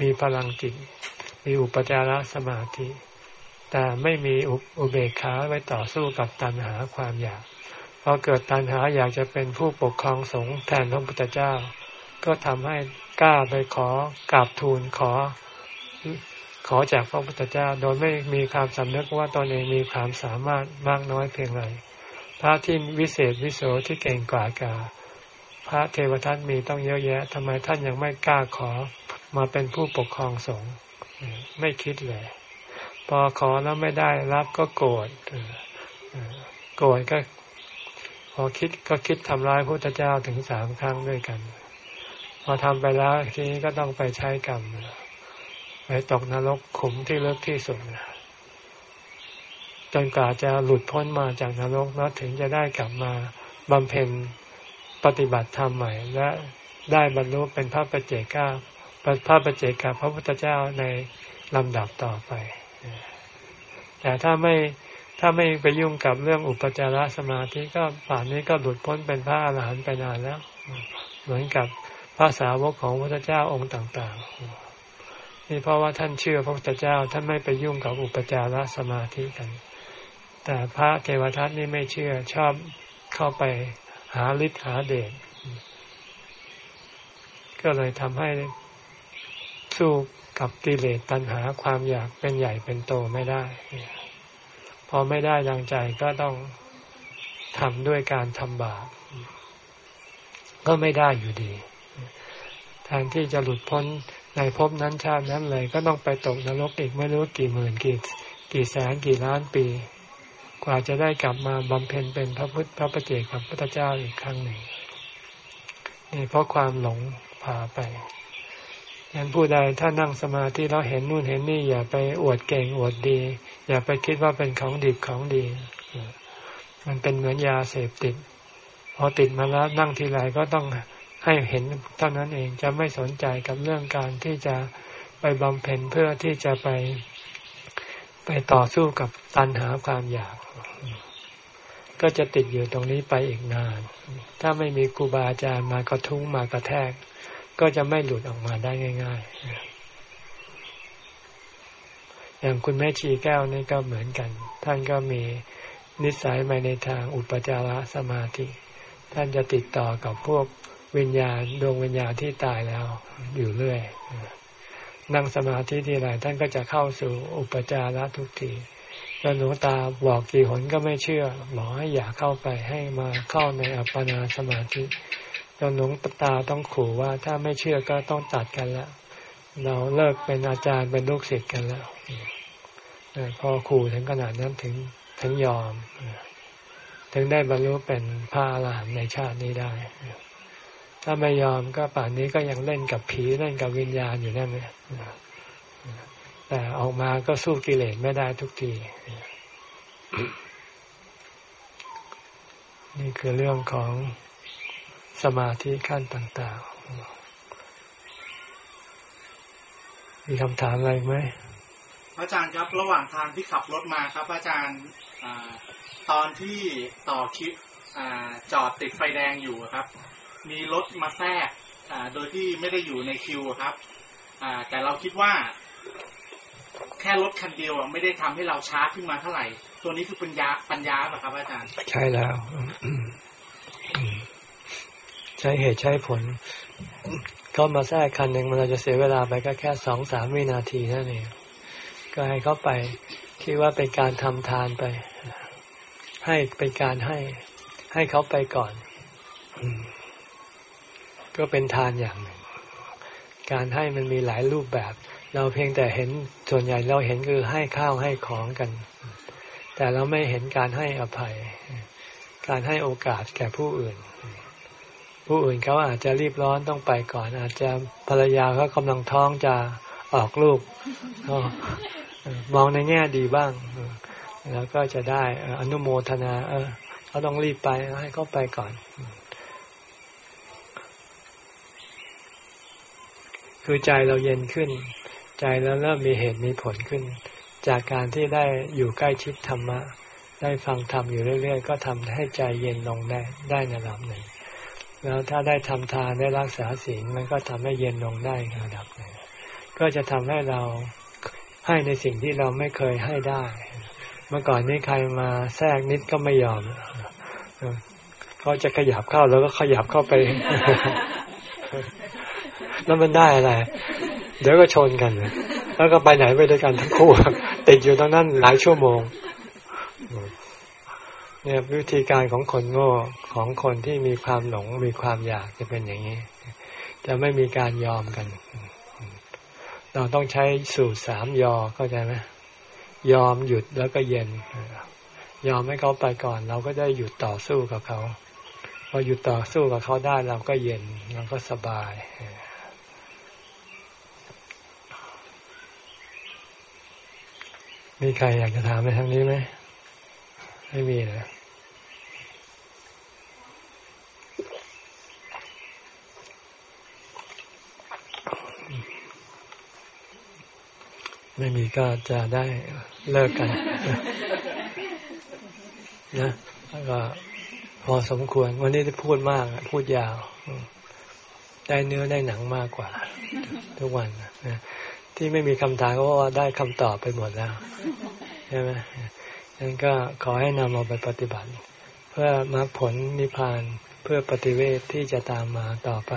มีพลังจิต มีอุปจารสมาธิ แต่ไม่มีอุเบกขาไว้ต่อสู้กับตัณหาความอยากพอเกิดตัณหาอยากจะเป็นผู้ปกครองสงฆ์แทนพระพุทธเจ้า ก็ทำให้กล้าไปขอกราบทูลขอ ขอจากพระพุทธเจ้าโดยไม่มีความสำนึกว่าตนเองมีความสามารถมากน้อยเพียงไรพระที่วิเศษวิโสที่เก่งกว่ากาพระเทวทัตมีต้องเยอะแยะทำไมท่านยังไม่กล้าขอมาเป็นผู้ปกครองสงฆ์ไม่คิดเลย พอขอแล้วไม่ได้รับก็โกรธโกรธก็ พอคิดก็คิดทำร้ายพระพุทธเจ้าถึงสามครั้งด้วยกัน พอทำไปแล้วทีนี้ก็ต้องไปใช้กรรม ไปตกนรกขุมที่ลึกที่สุดจนกว่าจะหลุดพ้นมาจากนรกแล้วถึงจะได้กลับมาบำเพ็ญปฏิบัติธรรมใหม่ และได้บรรลุเป็นพระปัจเจก้าพระปัจเจกาพระพุทธเจ้าในลำดับต่อไป แต่ถ้าไม่ถ้าไม่ไปยุ่งกับเรื่องอุปจารสมาธิก็ป่านนี้ก็หลุดพ้นเป็นพระอรหันต์ไปนานแล้ว เหมือนกับพระสาวกของพระพุทธเจ้าองค์ต่าง ๆ นี่เพราะว่าท่านเชื่อพระพุทธเจ้าท่านไม่ไปยุ่งกับอุปจารสมาธิกัน แต่พระเทวทัตนี่ไม่เชื่อชอบเข้าไปหาฤทธิ์หาเดชก็เลยทำให้สู้กับกิเลสตัณหาความอยากเป็นใหญ่เป็นโตไม่ได้ พอไม่ได้ดังใจก็ต้องทำด้วยการทำบาปก็ไม่ได้อยู่ดี แทางที่จะหลุดพ้น ในภพนั้นชาตินั้นเลย ก็ต้องไปตกนรกอีกไม่รู้กี่หมื่นกี่กี่แสนกี่ล้านปี กว่าจะได้กลับมาบำเพ็ญเป็นพระพุทธพระปฏิเจกพระพุทธเจ้าอีกครั้งหนึ่งนี่เพราะความหลงพาไปยันผู้ใดถ้านั่งสมาธิแล้วเห็นนู่นเห็นนี่อย่าไปอวดเก่งอวดดี อย่าไปคิดว่าเป็นของดีของดี มันเป็นเหมือนยาเสพติด พอติดมาแล้วนั่งทีไรก็ต้อง ให้เห็นเท่านั้นเองจะไม่สนใจกับเรื่องการที่จะไปบำเพ็ญเพื่อที่จะไป ไปต่อสู้กับตัณหาความอยาก ก็จะติดอยู่ตรงนี้ไปอีกนาน ถ้าไม่มีครูบาอาจารย์มากระทุ้งมากระแทก ก็จะไม่หลุดออกมาได้ง่าย ๆ อย่างคุณแม่ชีแก้วนี่ก็เหมือนกัน ท่านก็มีนิสัยไปในทางอุปจารสมาธิ ท่านจะติดต่อกับพวก วิญญาณดวงวิญญาณที่ตายแล้ว อยู่เรื่อยนั่งสมาธิทีไรท่านก็จะเข้าสู่อุปจาระทุกทีแล้วหลวงตาบอกกี่หนก็ไม่เชื่อหมอให้อย่าเข้าไปให้มาเข้าในอัปปนาสมาธิจนหลวงตาต้องขู่ว่าถ้าไม่เชื่อก็ต้องตัดกันแล้วเราเลิกเป็นอาจารย์เป็นลูกศิษย์กันแล้วพอขู่ถึงขนาดนั้นถึงถึงยอม ถึงได้บรรลุเป็นพระอรหันต์ในชาตินี้ได้ ถ้าไม่ยอมก็ป่านนี้ก็ยังเล่นกับผีเล่นกับวิญญาณอยู่นั่นเลยแต่ออกมาก็สู้กิเลสไม่ได้ทุกที นี่คือเรื่องของสมาธิขั้นต่างๆ มีคำถามอะไรไหมอาจารย์ครับระหว่างทางที่ขับรถมาครับอาจารย์อตอนที่ต่อคิดจอดติดไฟแดงอยู่ครับ มีรถมาแทรกโดยที่ไม่ได้อยู่ในคิวครับแต่เราคิดว่า แค่รถคันเดียวไม่ได้ทำให้เราช้าขึ้นมาเท่าไหร่ ตัวนี้คือปัญญาปัญญาป่ะครับอาจารย์ ใช่แล้ว ใช้เหตุใช้ผลเขามาแทรกคันหนึ่งมันจะเสียเวลาไปก็แค่สองสามวินาทีนั่นเองก็ให้เขาไปคิดว่าเป็นการทำทานไป ให้เป็นการให้ ให้เขาไปก่อน ก็เป็นทานอย่างหนึ่ง การให้มันมีหลายรูปแบบ เราเพียงแต่เห็นส่วนใหญ่เราเห็นคือให้ข้าวให้ของกัน แต่เราไม่เห็นการให้อภัย การให้โอกาสแก่ผู้อื่น ผู้อื่นเขาอาจจะรีบร้อนต้องไปก่อน อาจจะภรรยาเขากำลังท้องจะออกลูกมองในแง่ดีบ้าง แล้วก็จะได้อนุโมทนา เออเขาต้องรีบไปให้เขาไปก่อน คือใจเราเย็นขึ้น ใจเราเริ่มมีเหตุมีผลขึ้น จากการที่ได้อยู่ใกล้ชิดธรรมะ ได้ฟังธรรมอยู่เรื่อย ๆ ก็ทำให้ใจเย็นลงได้ได้ในระดับหนึ่ง แล้วถ้าได้ทำทานได้รักษาศีลมันก็ทำให้เย็นลงได้ระดับหนึ่งก็จะทำให้เราให้ในสิ่งที่เราไม่เคยให้ได้ เมื่อก่อนนี้ใครมาแทรกนิดก็ไม่ยอมเขาจะขยับเข้าแล้วก็ขยับเข้าไป แล้วมันได้อะไร เดี๋ยวก็ชนกัน แล้วก็ไปไหนไปด้วยกันทั้งคู่ติดอยู่ตรงนั้นหลายชั่วโมง เนี่ยวิธีการของคนโง่ของคนที่มีความหลงมีความอยากจะเป็นอย่างนี้ จะไม่มีการยอมกัน เราต้องใช้สูตรสามยอเข้าใจไหมยอมหยุดแล้วก็เย็น ยอมให้เขาไปก่อน เราก็ได้หยุดต่อสู้กับเขาพอหยุดต่อสู้กับเขาได้เราก็เย็นเราก็สบาย มีใครอยากจะถามในทางนี้ไหมไม่มีเลยไม่มีก็จะได้เลิกกันนะแล้วก็พอสมควร วันนี้ได้พูดมากพูดยาว ได้เนื้อได้หนังมากกว่า ทุกวันนะ ที่ไม่มีคำถามก็ว่าได้คำตอบไปหมดแล้วใช่ไหมงั้นก็ขอให้นำเอาไปปฏิบัติ เพื่อมรรคผลนิพพานเพื่อปฏิเวทที่จะตามมาต่อไป